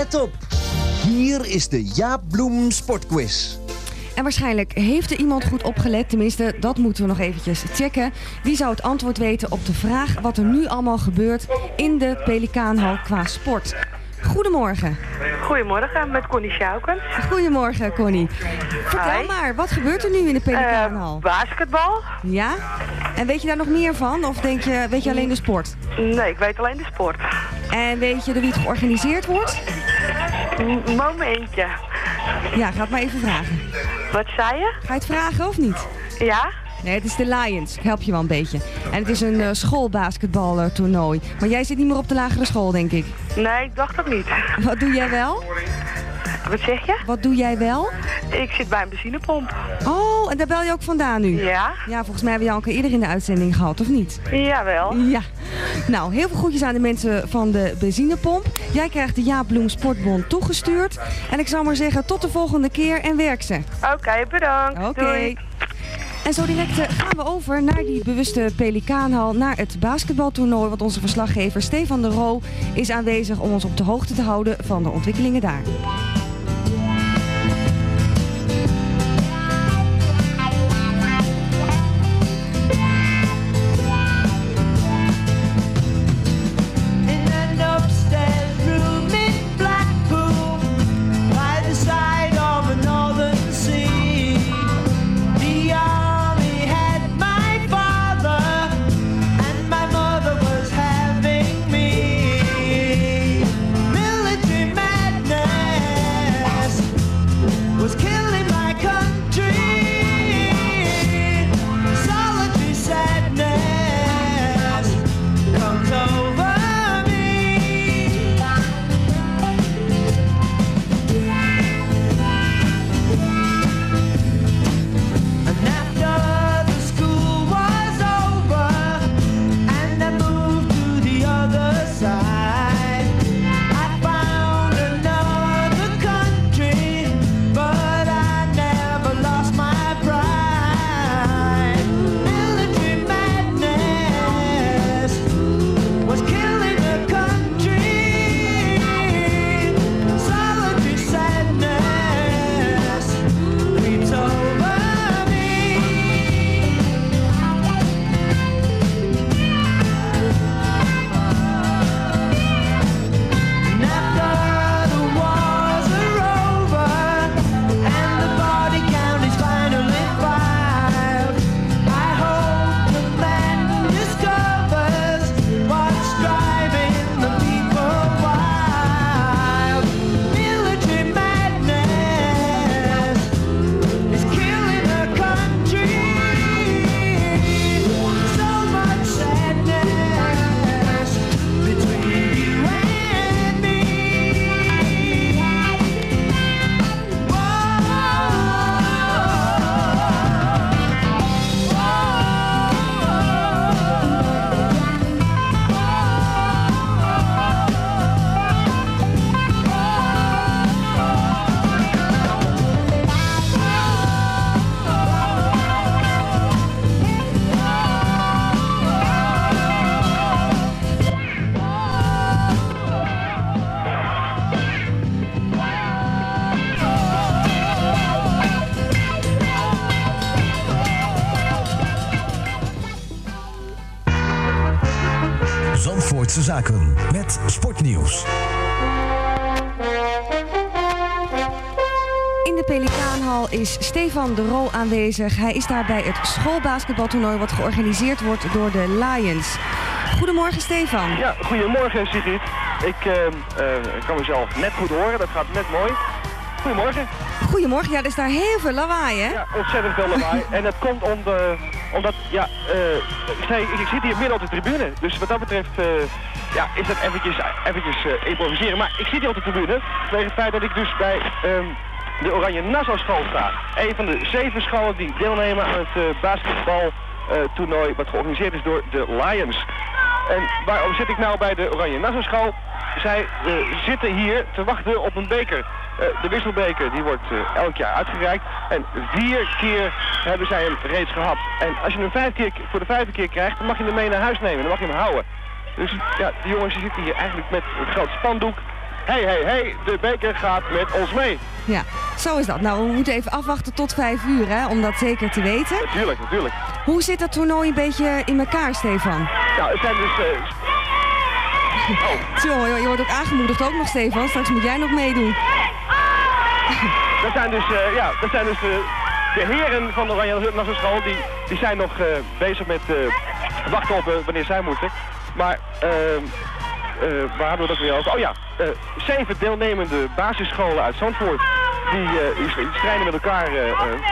Let op, hier is de Jaap Bloem Sportquiz. En waarschijnlijk heeft er iemand goed opgelet. Tenminste, dat moeten we nog eventjes checken. Wie zou het antwoord weten op de vraag wat er nu allemaal gebeurt in de Pelikaanhal qua sport? Goedemorgen. Goedemorgen, met Connie Schaukens. Goedemorgen, Connie. Vertel Hi. maar, wat gebeurt er nu in de Pelikaanhal? Eh, basketbal. Ja? En weet je daar nog meer van? Of denk je, weet je alleen de sport? Nee, ik weet alleen de sport. En weet je door wie het georganiseerd wordt? M- momentje. Ja, ga het maar even vragen. Wat zei je? Ga je het vragen of niet? Ja? Nee, het is de Lions. Ik help je wel een beetje. En het is een eh, schoolbasketbaltoernooi. Maar jij zit niet meer op de lagere school, denk ik. Nee, ik dacht ook niet. Wat doe jij wel? Wat zeg je? Wat doe jij wel? Ik zit bij een benzinepomp. Oh, En daar bel je ook vandaan nu? Ja. Ja, volgens mij hebben we Janke eerder in de uitzending gehad, of niet? Jawel. Ja. Nou, heel veel groetjes aan de mensen van de benzinepomp. Jij krijgt de Jaap Bloem Sportbon toegestuurd. En ik zal maar zeggen, tot de volgende keer en werk ze. Oké, bedankt. Oké. En zo direct eh, gaan we over naar die bewuste Pelikaanhal, naar het basketbaltoernooi. Want onze verslaggever Stefan de Roo is aanwezig om ons op de hoogte te houden van de ontwikkelingen daar. In de Pelikaanhal is Stefan de Roo aanwezig. Hij is daar bij het schoolbasketbaltoernooi wat georganiseerd wordt door de Lions. Goedemorgen Stefan. Ja, goedemorgen Sigrid. Ik eh, eh, kan mezelf net goed horen, dat gaat net mooi. Goedemorgen. Goedemorgen, ja, er is daar heel veel lawaai hè? Ja, ontzettend veel lawaai. en dat komt om de, omdat, ja, eh, ik, ik, zit hier midden op de tribune. Dus wat dat betreft, eh, ja, is dat eventjes, eventjes eh, improviseren. Maar ik zit hier op de tribune vanwege het feit dat ik dus bij ehm, de Oranje Nassau school sta. Een van de zeven scholen die deelnemen aan het basketbaltoernooi wat georganiseerd is door de Lions. En waarom zit ik nou bij de Oranje Nassau school? Zij zitten hier te wachten op een beker. Eh, de wisselbeker die wordt eh, elk jaar uitgereikt. En vier keer hebben zij hem reeds gehad. En als je hem vijf keer, voor de vijfde keer krijgt, dan mag je hem mee naar huis nemen. Dan mag je hem houden. Dus ja, die jongens die zitten hier eigenlijk met een groot spandoek. Hé, hé, hé, de beker gaat met ons mee. Ja, zo is dat. Nou, we moeten even afwachten tot vijf uur hè, om dat zeker te weten. Natuurlijk, natuurlijk. Hoe zit dat toernooi een beetje in elkaar, Stefan? Ja, het zijn dus... eh, Zo, je wordt ook aangemoedigd ook nog, Stefan. Straks moet jij nog meedoen. Dat zijn dus, eh, ja, dat zijn dus eh, de heren van de Oranje Nassau School. Die, die zijn nog eh, bezig met wachten op wanneer zij moeten. Maar, eh, uh, waardoor we dat weer ook... Oh ja, eh, zeven deelnemende basisscholen uit Zandvoort. Die eh, strijden met elkaar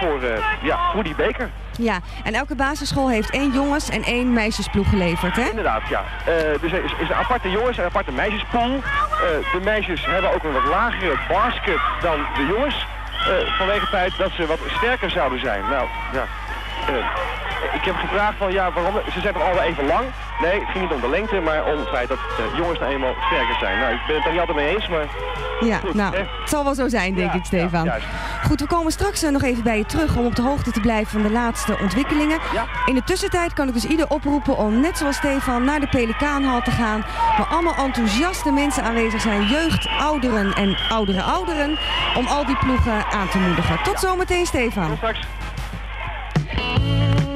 voor, ja, voor beker. Ja, en elke basisschool heeft één jongens- en één meisjesploeg geleverd, hè? Inderdaad, ja. dus er is, is, een aparte jongens- en een aparte meisjespool. de meisjes hebben ook een wat lagere basket dan de jongens. vanwege het feit dat ze wat sterker zouden zijn. Nou, ja. Eh, ik heb gevraagd van ja, waarom? Ze zijn toch allemaal even lang? Nee, het ging niet om de lengte, maar om het feit dat de jongens nou eenmaal sterker zijn. Nou, ik ben het er niet altijd mee eens, maar... Ja, nou, het zal wel zo zijn, denk ik, Stefan. Goed, we komen straks eh, nog even bij je terug om op de hoogte te blijven van de laatste ontwikkelingen. In de tussentijd kan ik dus ieder oproepen om, net zoals Stefan, naar de Pelikaanhal te gaan. Waar allemaal enthousiaste mensen aanwezig zijn. Jeugd, ouderen en oudere ouderen. Om al die ploegen aan te moedigen. Tot zometeen, Stefan. Tot straks. Música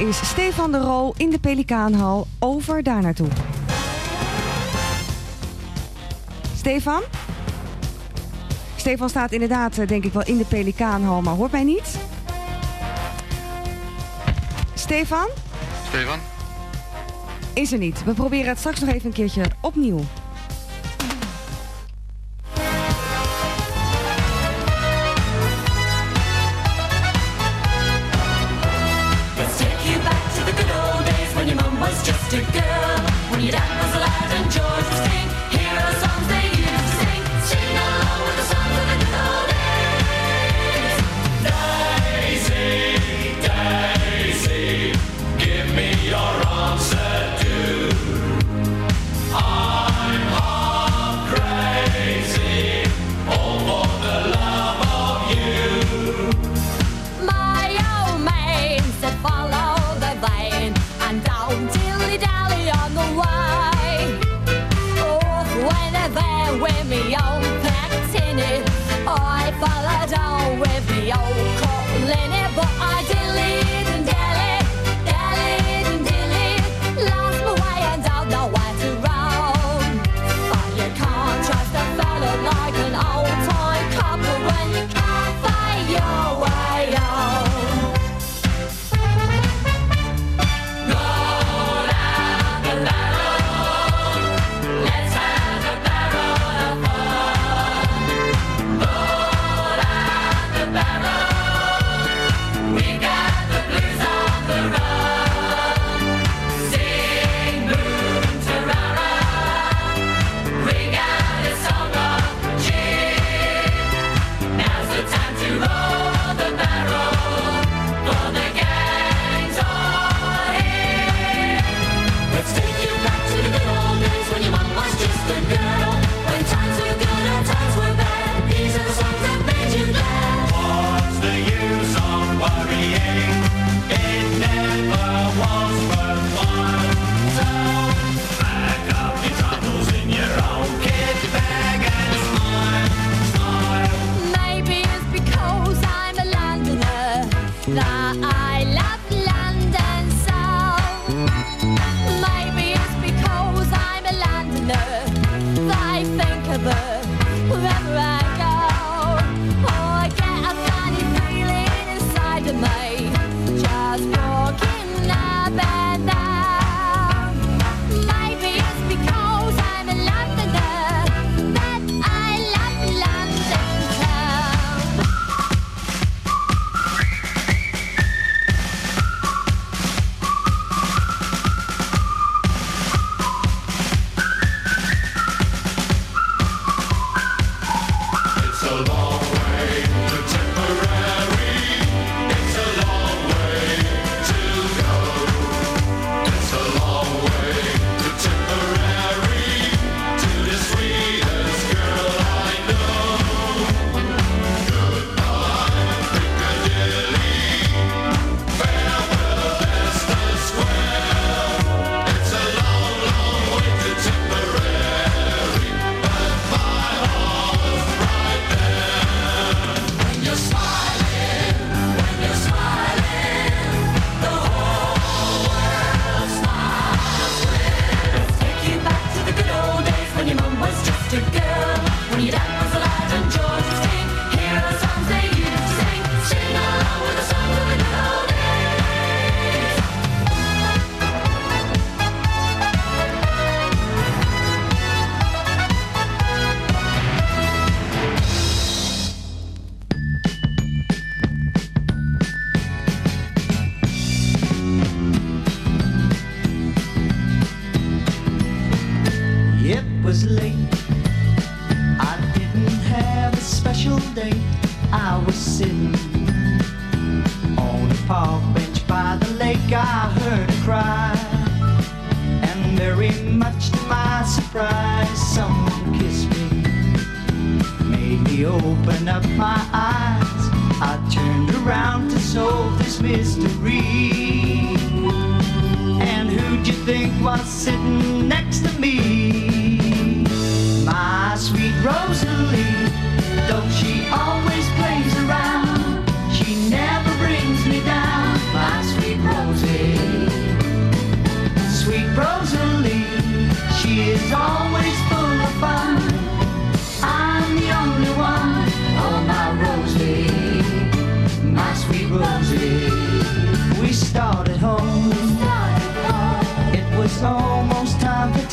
is Stefan de Rol in de Pelikaanhal. Over daar naartoe. Stefan? Stefan staat inderdaad, eh, denk ik wel, in de Pelikaanhal, maar hoort mij niet. Stefan? Stefan? Is er niet. We proberen het straks nog even een keertje opnieuw.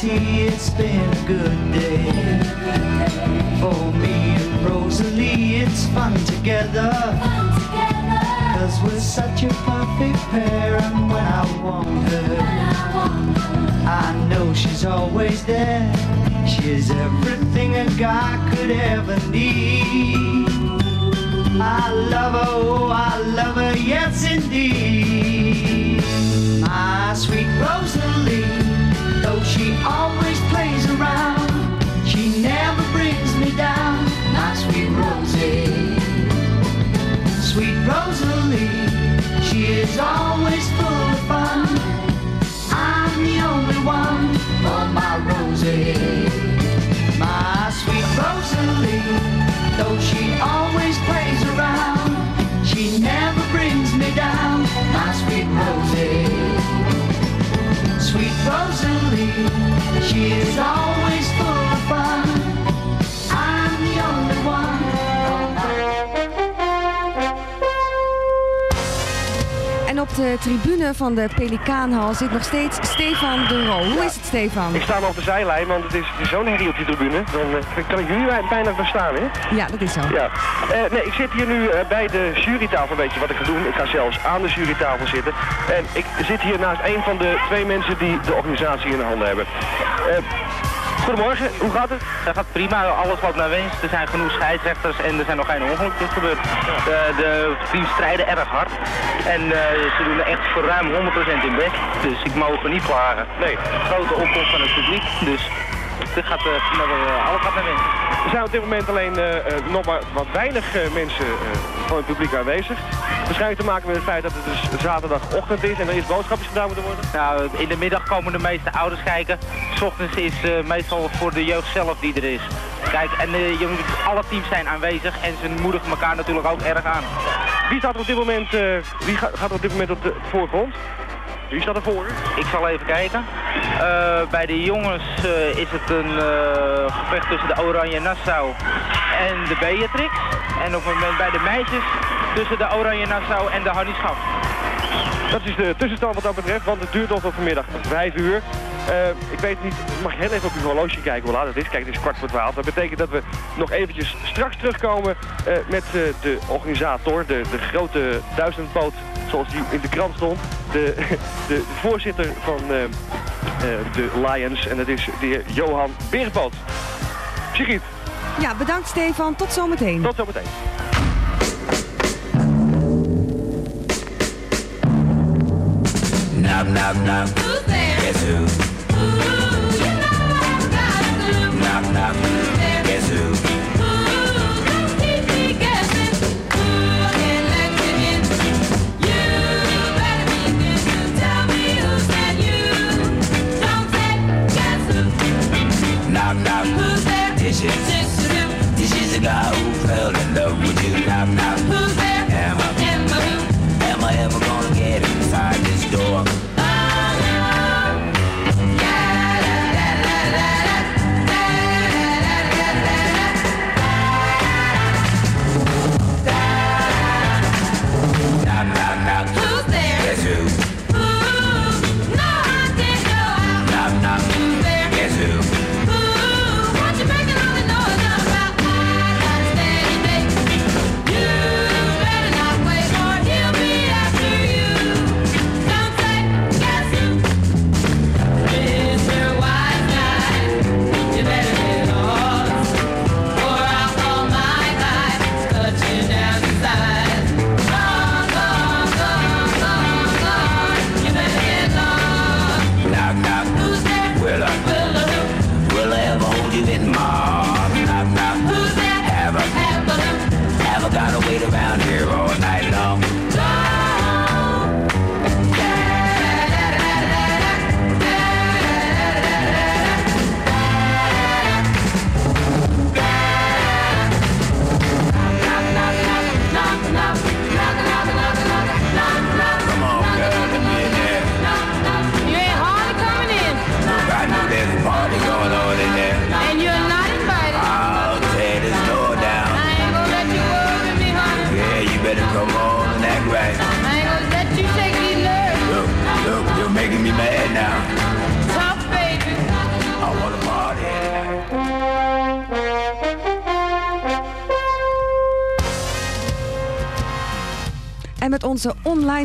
See it's been a good day. For me and Rosalie, it's fun together. Cause we're such a perfect pair, and when I want her, I know she's always there. She's everything a guy could ever need. I love her, oh, I love her, yes indeed. My sweet Rosalie, always plays around, she never brings me down. My sweet Rosie, sweet Rosalie, she is always full of fun. I'm the only one for my Rosie. De tribune van de Pelikaanhal zit nog steeds Stefan de Roo. Hoe is het, Stefan? Ik sta nog op de zijlijn, want het is, zo'n herrie op die tribune. Dan eh, kan ik jullie bij- bijna verstaan, hè? Ja, dat is zo. Ja. Eh, nee, ik zit hier nu eh, bij de jurytafel. Weet je wat ik ga doen? Ik ga zelfs aan de jurytafel zitten. En ik zit hier naast een van de twee mensen die de organisatie in de handen hebben. Eh, goedemorgen, hoe gaat het? Dat gaat prima, alles loopt naar winst. Er zijn genoeg scheidsrechters en er zijn nog geen ongelukken gebeurd. De, de teams strijden erg hard. En eh, ze doen echt voor ruim 100% in best. Dus ik mogen niet klagen. Nee, grote opkomst van het publiek. Dus dit gaat, eh, eh, alles gaat naar winst. Er zijn op dit moment alleen eh, eh, nog maar wat weinig eh, mensen eh, van het publiek aanwezig. Waarschijnlijk te maken met het feit dat het dus zaterdagochtend is en er eerst boodschapjes gedaan moeten worden. Nou, in de middag komen de meeste ouders kijken. S ochtends is meestal voor de jeugd zelf die er is. Kijk, en je moet- alle teams zijn aanwezig en ze moedigen elkaar natuurlijk ook erg aan. Wie staat er op dit moment, wie ga- gaat er op dit moment op de voorgrond? Wie staat er voor? Ik zal even kijken. Eh, bij de jongens eh, is het een eh, gevecht tussen de Oranje Nassau en de Beatrix. En op het moment bij de meisjes tussen de Oranje Nassau en de Hannie Schap. Dat is de tussenstand wat dat betreft, want het duurt nog tot vanmiddag 5 uur. Ik weet niet, mag heel even op uw horloge kijken hoe laat het is? Kijk, het is kwart voor twaalf. Dat betekent dat we nog eventjes straks terugkomen met de organisator, de, de grote duizendpoot, zoals die in de krant stond. De, de voorzitter van eh, eh, de Lions, en dat is de heer Johan Beerpoot. Sigrid, Ja, bedankt Stefan. Tot zometeen. tot zometeen. Knock, knock, knock. Guess who? Knock, knock. Guess knock, knock, who's there? Dishes. Dishes ago, fell in love with you, knock, knock, who's there?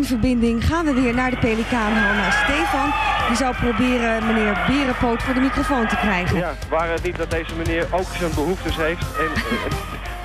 Verbinding gaan we weer naar de Pelikaanhal, naar Stefan. Die zou proberen meneer Berenpoot voor de microfoon te krijgen. Ja, waar het niet dat deze meneer ook zijn behoeftes heeft en eh,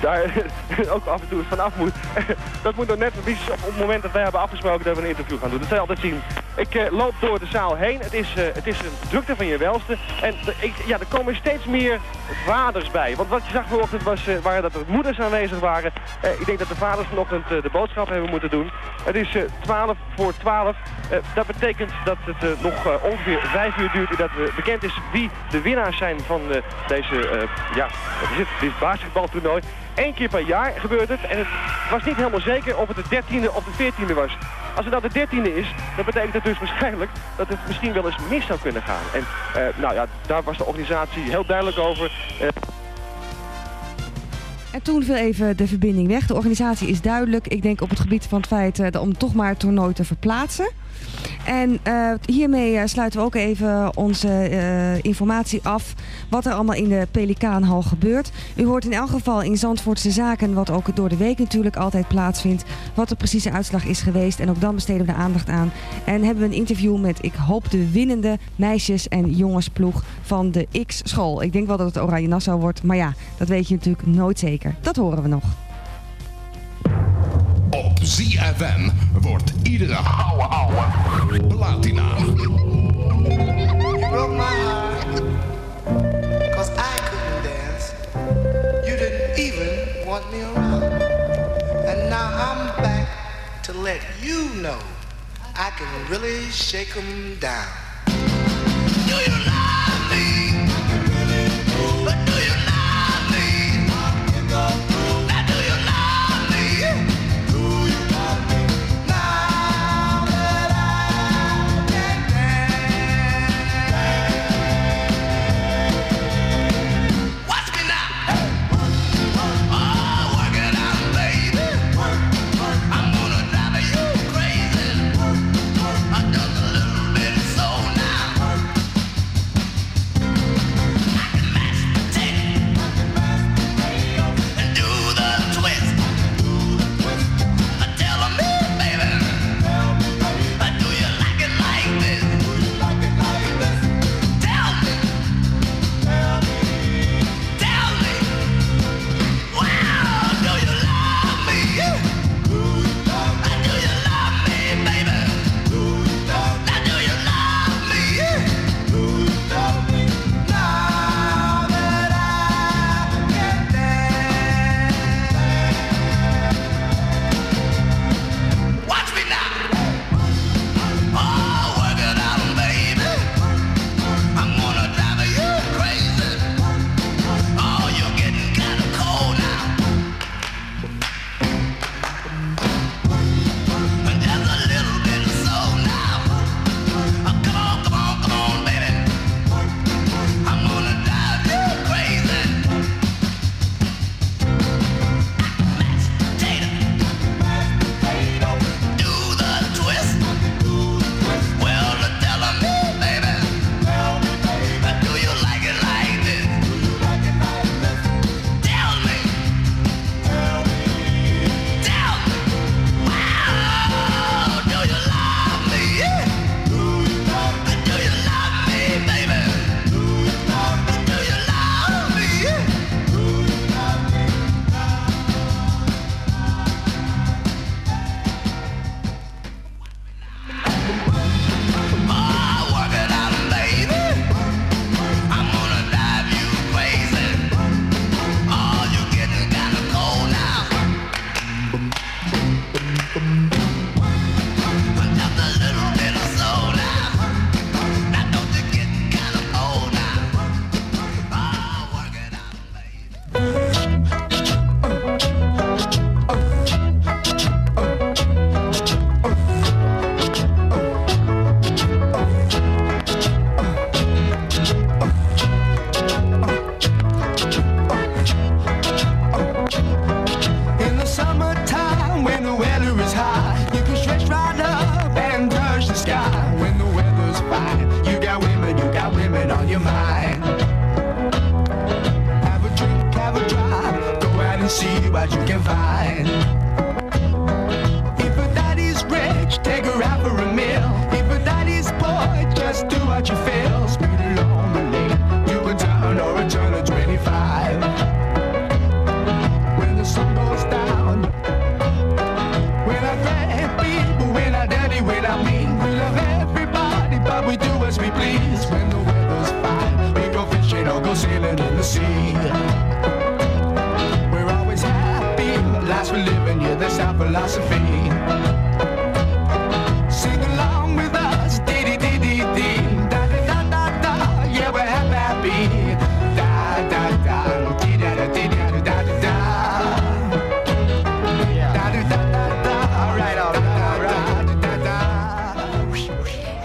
daar ook af en toe vanaf moet. dat moet nog net op het moment dat wij hebben afgesproken dat we een interview gaan doen. Dat zal altijd zien. Ik eh, loop door de zaal heen. Het is, eh, het is een drukte van je welste. En ik, ja, er komen steeds meer vaders bij. Want wat je zag vanochtend was, waren dat er moeders aanwezig waren. Ik denk dat de vaders vanochtend de boodschap hebben moeten doen. Het is eh 12 voor 12. Eh, dat betekent dat het eh, nog eh, ongeveer 5 uur duurt dat we bekend is wie de winnaars zijn van eh, deze eh, ja, dit basketbaltoernooi. Eén keer per jaar gebeurt het en het was niet helemaal zeker of het de 13e of de 14e was. Als het nou de 13e is, dan betekent het dus waarschijnlijk dat het misschien wel eens mis zou kunnen gaan. En eh, nou ja, daar was de organisatie heel duidelijk over. Eh, En toen viel even de verbinding weg. De organisatie is duidelijk. Ik denk op het gebied van het feit eh, om toch maar het toernooi te verplaatsen. En eh, hiermee eh, sluiten we ook even onze eh, informatie af. Wat er allemaal in de Pelikaanhal gebeurt. U hoort in elk geval in Zandvoortse Zaken, wat ook door de week natuurlijk altijd plaatsvindt. Wat de precieze uitslag is geweest. En ook dan besteden we de aandacht aan. En hebben we een interview met, ik hoop, de winnende meisjes- en jongensploeg van de X-school. Ik denk wel dat het Oranje Nassau wordt. Maar ja, dat weet je natuurlijk nooit zeker. Dat horen we nog. Op ZFM wordt iedere ouwe ouwe platina. You didn't even want me around And now I'm back to let you know I can really shake 'em down Do you love me? But do you love me?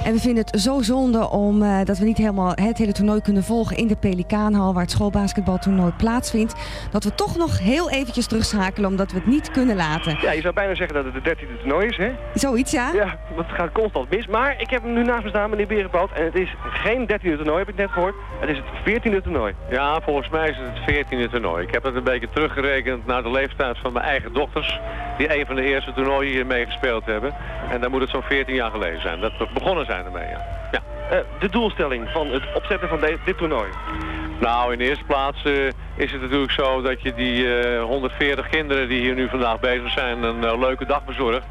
En we vinden het zo zonde om, eh, dat we niet helemaal het hele toernooi kunnen volgen in de Pelikaanhal, waar het schoolbasketbaltoernooi plaatsvindt. Dat we toch nog heel eventjes terugschakelen, omdat we het niet kunnen laten. Ja, je zou bijna zeggen dat het de dertiende toernooi is, hè? Zoiets, ja? Ja, want het gaat constant mis. Maar ik heb hem nu naast me staan, meneer Berenpad. En het is geen dertiende toernooi, heb ik net gehoord. Het is het veertiende toernooi. Ja, volgens mij is het het 14e toernooi. Ik heb het een beetje teruggerekend naar de leeftijd van mijn eigen dochters. Die een van de eerste toernooien hier mee gespeeld hebben. En dan moet het zo'n 14 jaar geleden zijn. Dat we begonnen zijn ermee, ja. ja. Eh, de doelstelling van het opzetten van de- dit toernooi. Nou, in de eerste plaats eh, is het natuurlijk zo dat je die eh, 140 kinderen die hier nu vandaag bezig zijn een eh, leuke dag bezorgt.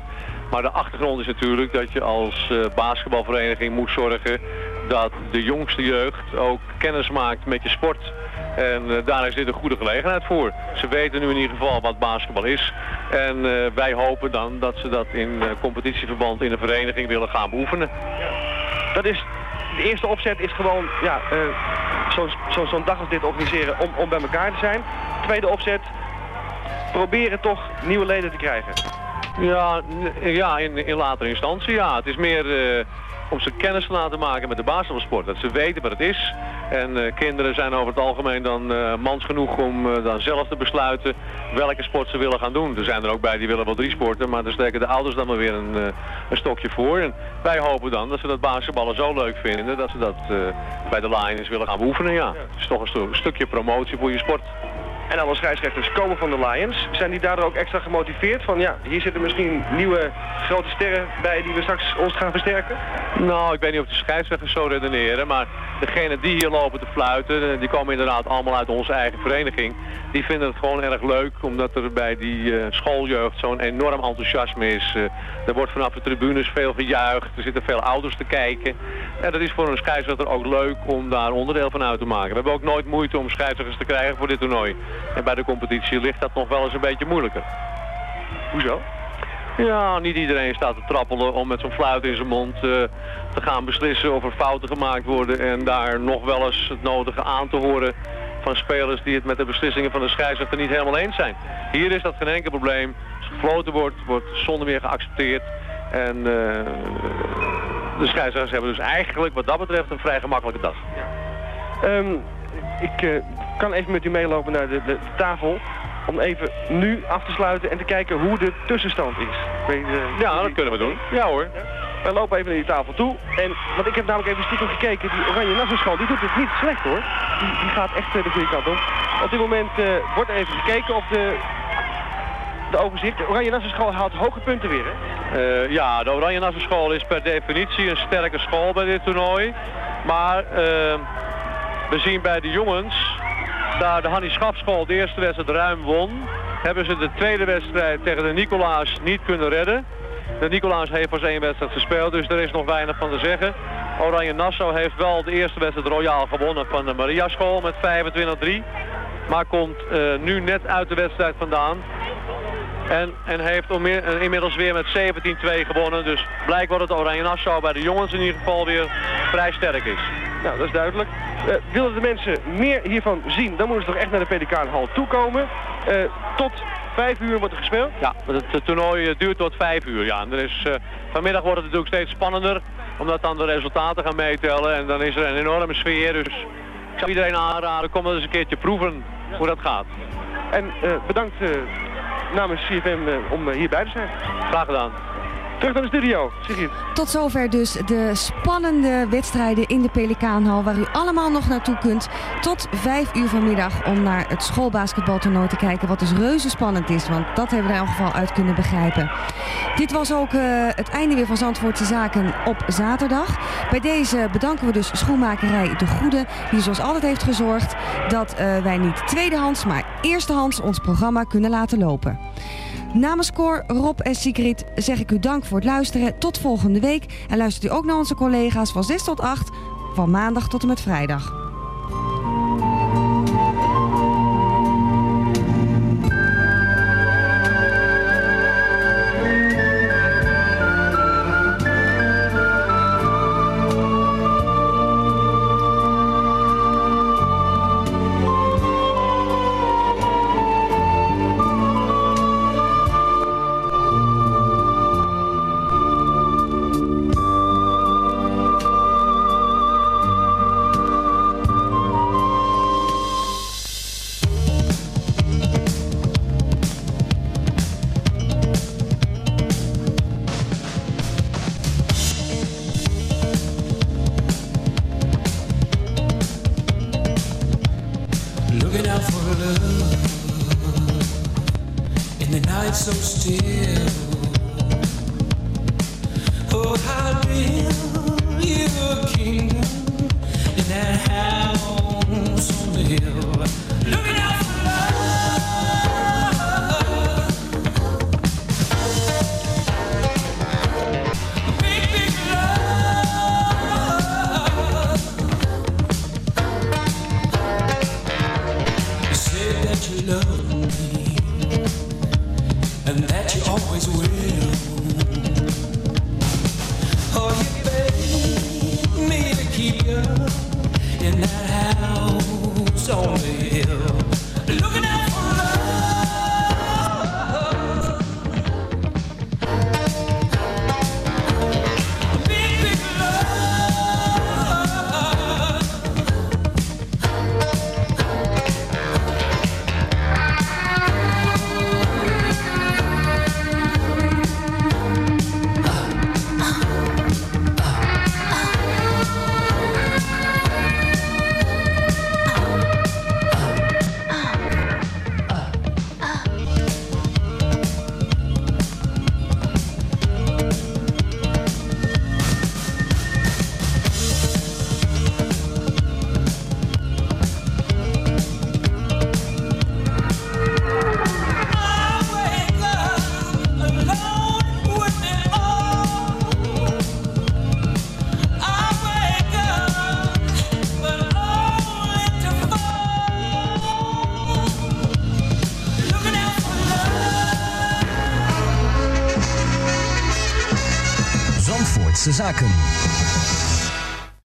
Maar de achtergrond is natuurlijk dat je als eh, basketbalvereniging moet zorgen dat de jongste jeugd ook kennis maakt met je sport. En eh, daar is dit een goede gelegenheid voor. Ze weten nu in ieder geval wat basketbal is. En eh, wij hopen dan dat ze dat in eh, competitieverband in een vereniging willen gaan beoefenen. Dat is, de eerste opzet is gewoon ja, zo'n zo, zo'n dag als dit organiseren om, om bij elkaar te zijn. Tweede opzet, proberen toch nieuwe leden te krijgen. Ja, ja in, in latere instantie ja. Het is meer om ze kennis te laten maken met de basketbalsport. Dat ze weten wat het is. En eh, kinderen zijn over het algemeen dan eh, mans genoeg om eh, dan zelf te besluiten welke sport ze willen gaan doen. Er zijn er ook bij die willen wel drie sporten, maar daar steken de ouders dan maar weer een, een stokje voor. En wij hopen dan dat ze dat basketballen zo leuk vinden dat ze dat bij de Lions willen gaan beoefenen. Ja. Het is toch een stukje promotie voor je sport. En alle scheidsrechters komen van de Lions. Zijn die daardoor ook extra gemotiveerd? Van ja, hier zitten misschien nieuwe grote sterren bij die we straks ons gaan versterken? Nou, ik weet niet of de scheidsrechters zo redeneren, maar degenen die hier lopen te fluiten, eh, die komen inderdaad allemaal uit onze eigen vereniging. Die vinden het gewoon erg leuk, omdat er bij die eh, schooljeugd zo'n enorm enthousiasme is. Eh, er wordt vanaf de tribunes veel gejuicht, er zitten veel ouders te kijken. En dat is voor een scheidsrechter ook leuk om daar onderdeel van uit te maken. We hebben ook nooit moeite om scheidsrechters te krijgen voor dit toernooi. En bij de competitie ligt dat nog wel eens een beetje moeilijker. Hoezo? Ja, niet iedereen staat te trappelen om met zo'n fluit in zijn mond eh, te gaan beslissen of er fouten gemaakt worden en daar nog wel eens het nodige aan te horen van spelers die het met de beslissingen van de scheidsrechter niet helemaal eens zijn. Hier is dat geen enkel probleem. Als gefloten wordt, wordt zonder meer geaccepteerd. En eh, de scheidsrechters hebben dus eigenlijk wat dat betreft een vrij gemakkelijke dag. Ehm, ik eh, kan even met u meelopen naar de, de tafel. Om even nu af te sluiten en te kijken hoe de tussenstand is. Je, Ja, dat kunnen we doen. Ja hoor. Wij lopen even naar die tafel toe. En, want ik heb namelijk even stiekem gekeken. Die Oranje Nassenschool, die doet het niet slecht hoor. Die, die gaat echt eh, de goede kant op. Op dit moment eh, wordt even gekeken op de, de overzicht. De Oranje Nassenschool haalt hoge punten weer hè. Eh, ja, de Oranje Nassau School is per definitie een sterke school bij dit toernooi. Maar eh, we zien bij de jongens, daar de Hannie Schapschool de eerste wedstrijd ruim won, hebben ze de tweede wedstrijd tegen de Nicolaas niet kunnen redden. De Nicolaas heeft pas één wedstrijd gespeeld, dus er is nog weinig van te zeggen. Oranje Nassau heeft wel de eerste wedstrijd royaal gewonnen van de Maria School met 25-3. Maar komt eh, nu net uit de wedstrijd vandaan. En, en heeft eh, inmiddels weer met 17-2 gewonnen. Dus blijkbaar dat Oranje Nassau bij de jongens in ieder geval weer vrij sterk is. Nou, dat is duidelijk. Eh, willen de mensen meer hiervan zien, dan moeten ze toch echt naar de Pelikaanhal toekomen. Eh tot vijf uur wordt er gespeeld. Ja, het, het toernooi eh, duurt tot 5 uur. Ja. En er is, eh, vanmiddag wordt het natuurlijk steeds spannender. Omdat dan de resultaten gaan meetellen. En dan is er een enorme sfeer. Dus ik zou iedereen aanraden, kom eens een keertje proeven hoe dat gaat. En eh, bedankt namens CFM om hierbij te zijn. Graag gedaan. Terug naar de studio. Tot zover dus de spannende wedstrijden in de Pelikaanhal, waar u allemaal nog naartoe kunt tot 5 uur vanmiddag om naar het schoolbasketbaltoernooi te kijken, wat dus reuze spannend is, want dat hebben we in elk geval uit kunnen begrijpen. Dit was ook eh, het einde weer van Zandvoortse Zaken op zaterdag. Bij deze bedanken we dus Schoenmakerij De Goede, die zoals altijd heeft gezorgd dat eh, wij niet tweedehands, maar eerstehands ons programma kunnen laten lopen. Namens Cor, Rob en Sigrid zeg ik u dank voor het luisteren. Tot volgende week. En luistert u ook naar onze collega's van 6 tot 8, van maandag tot en met vrijdag.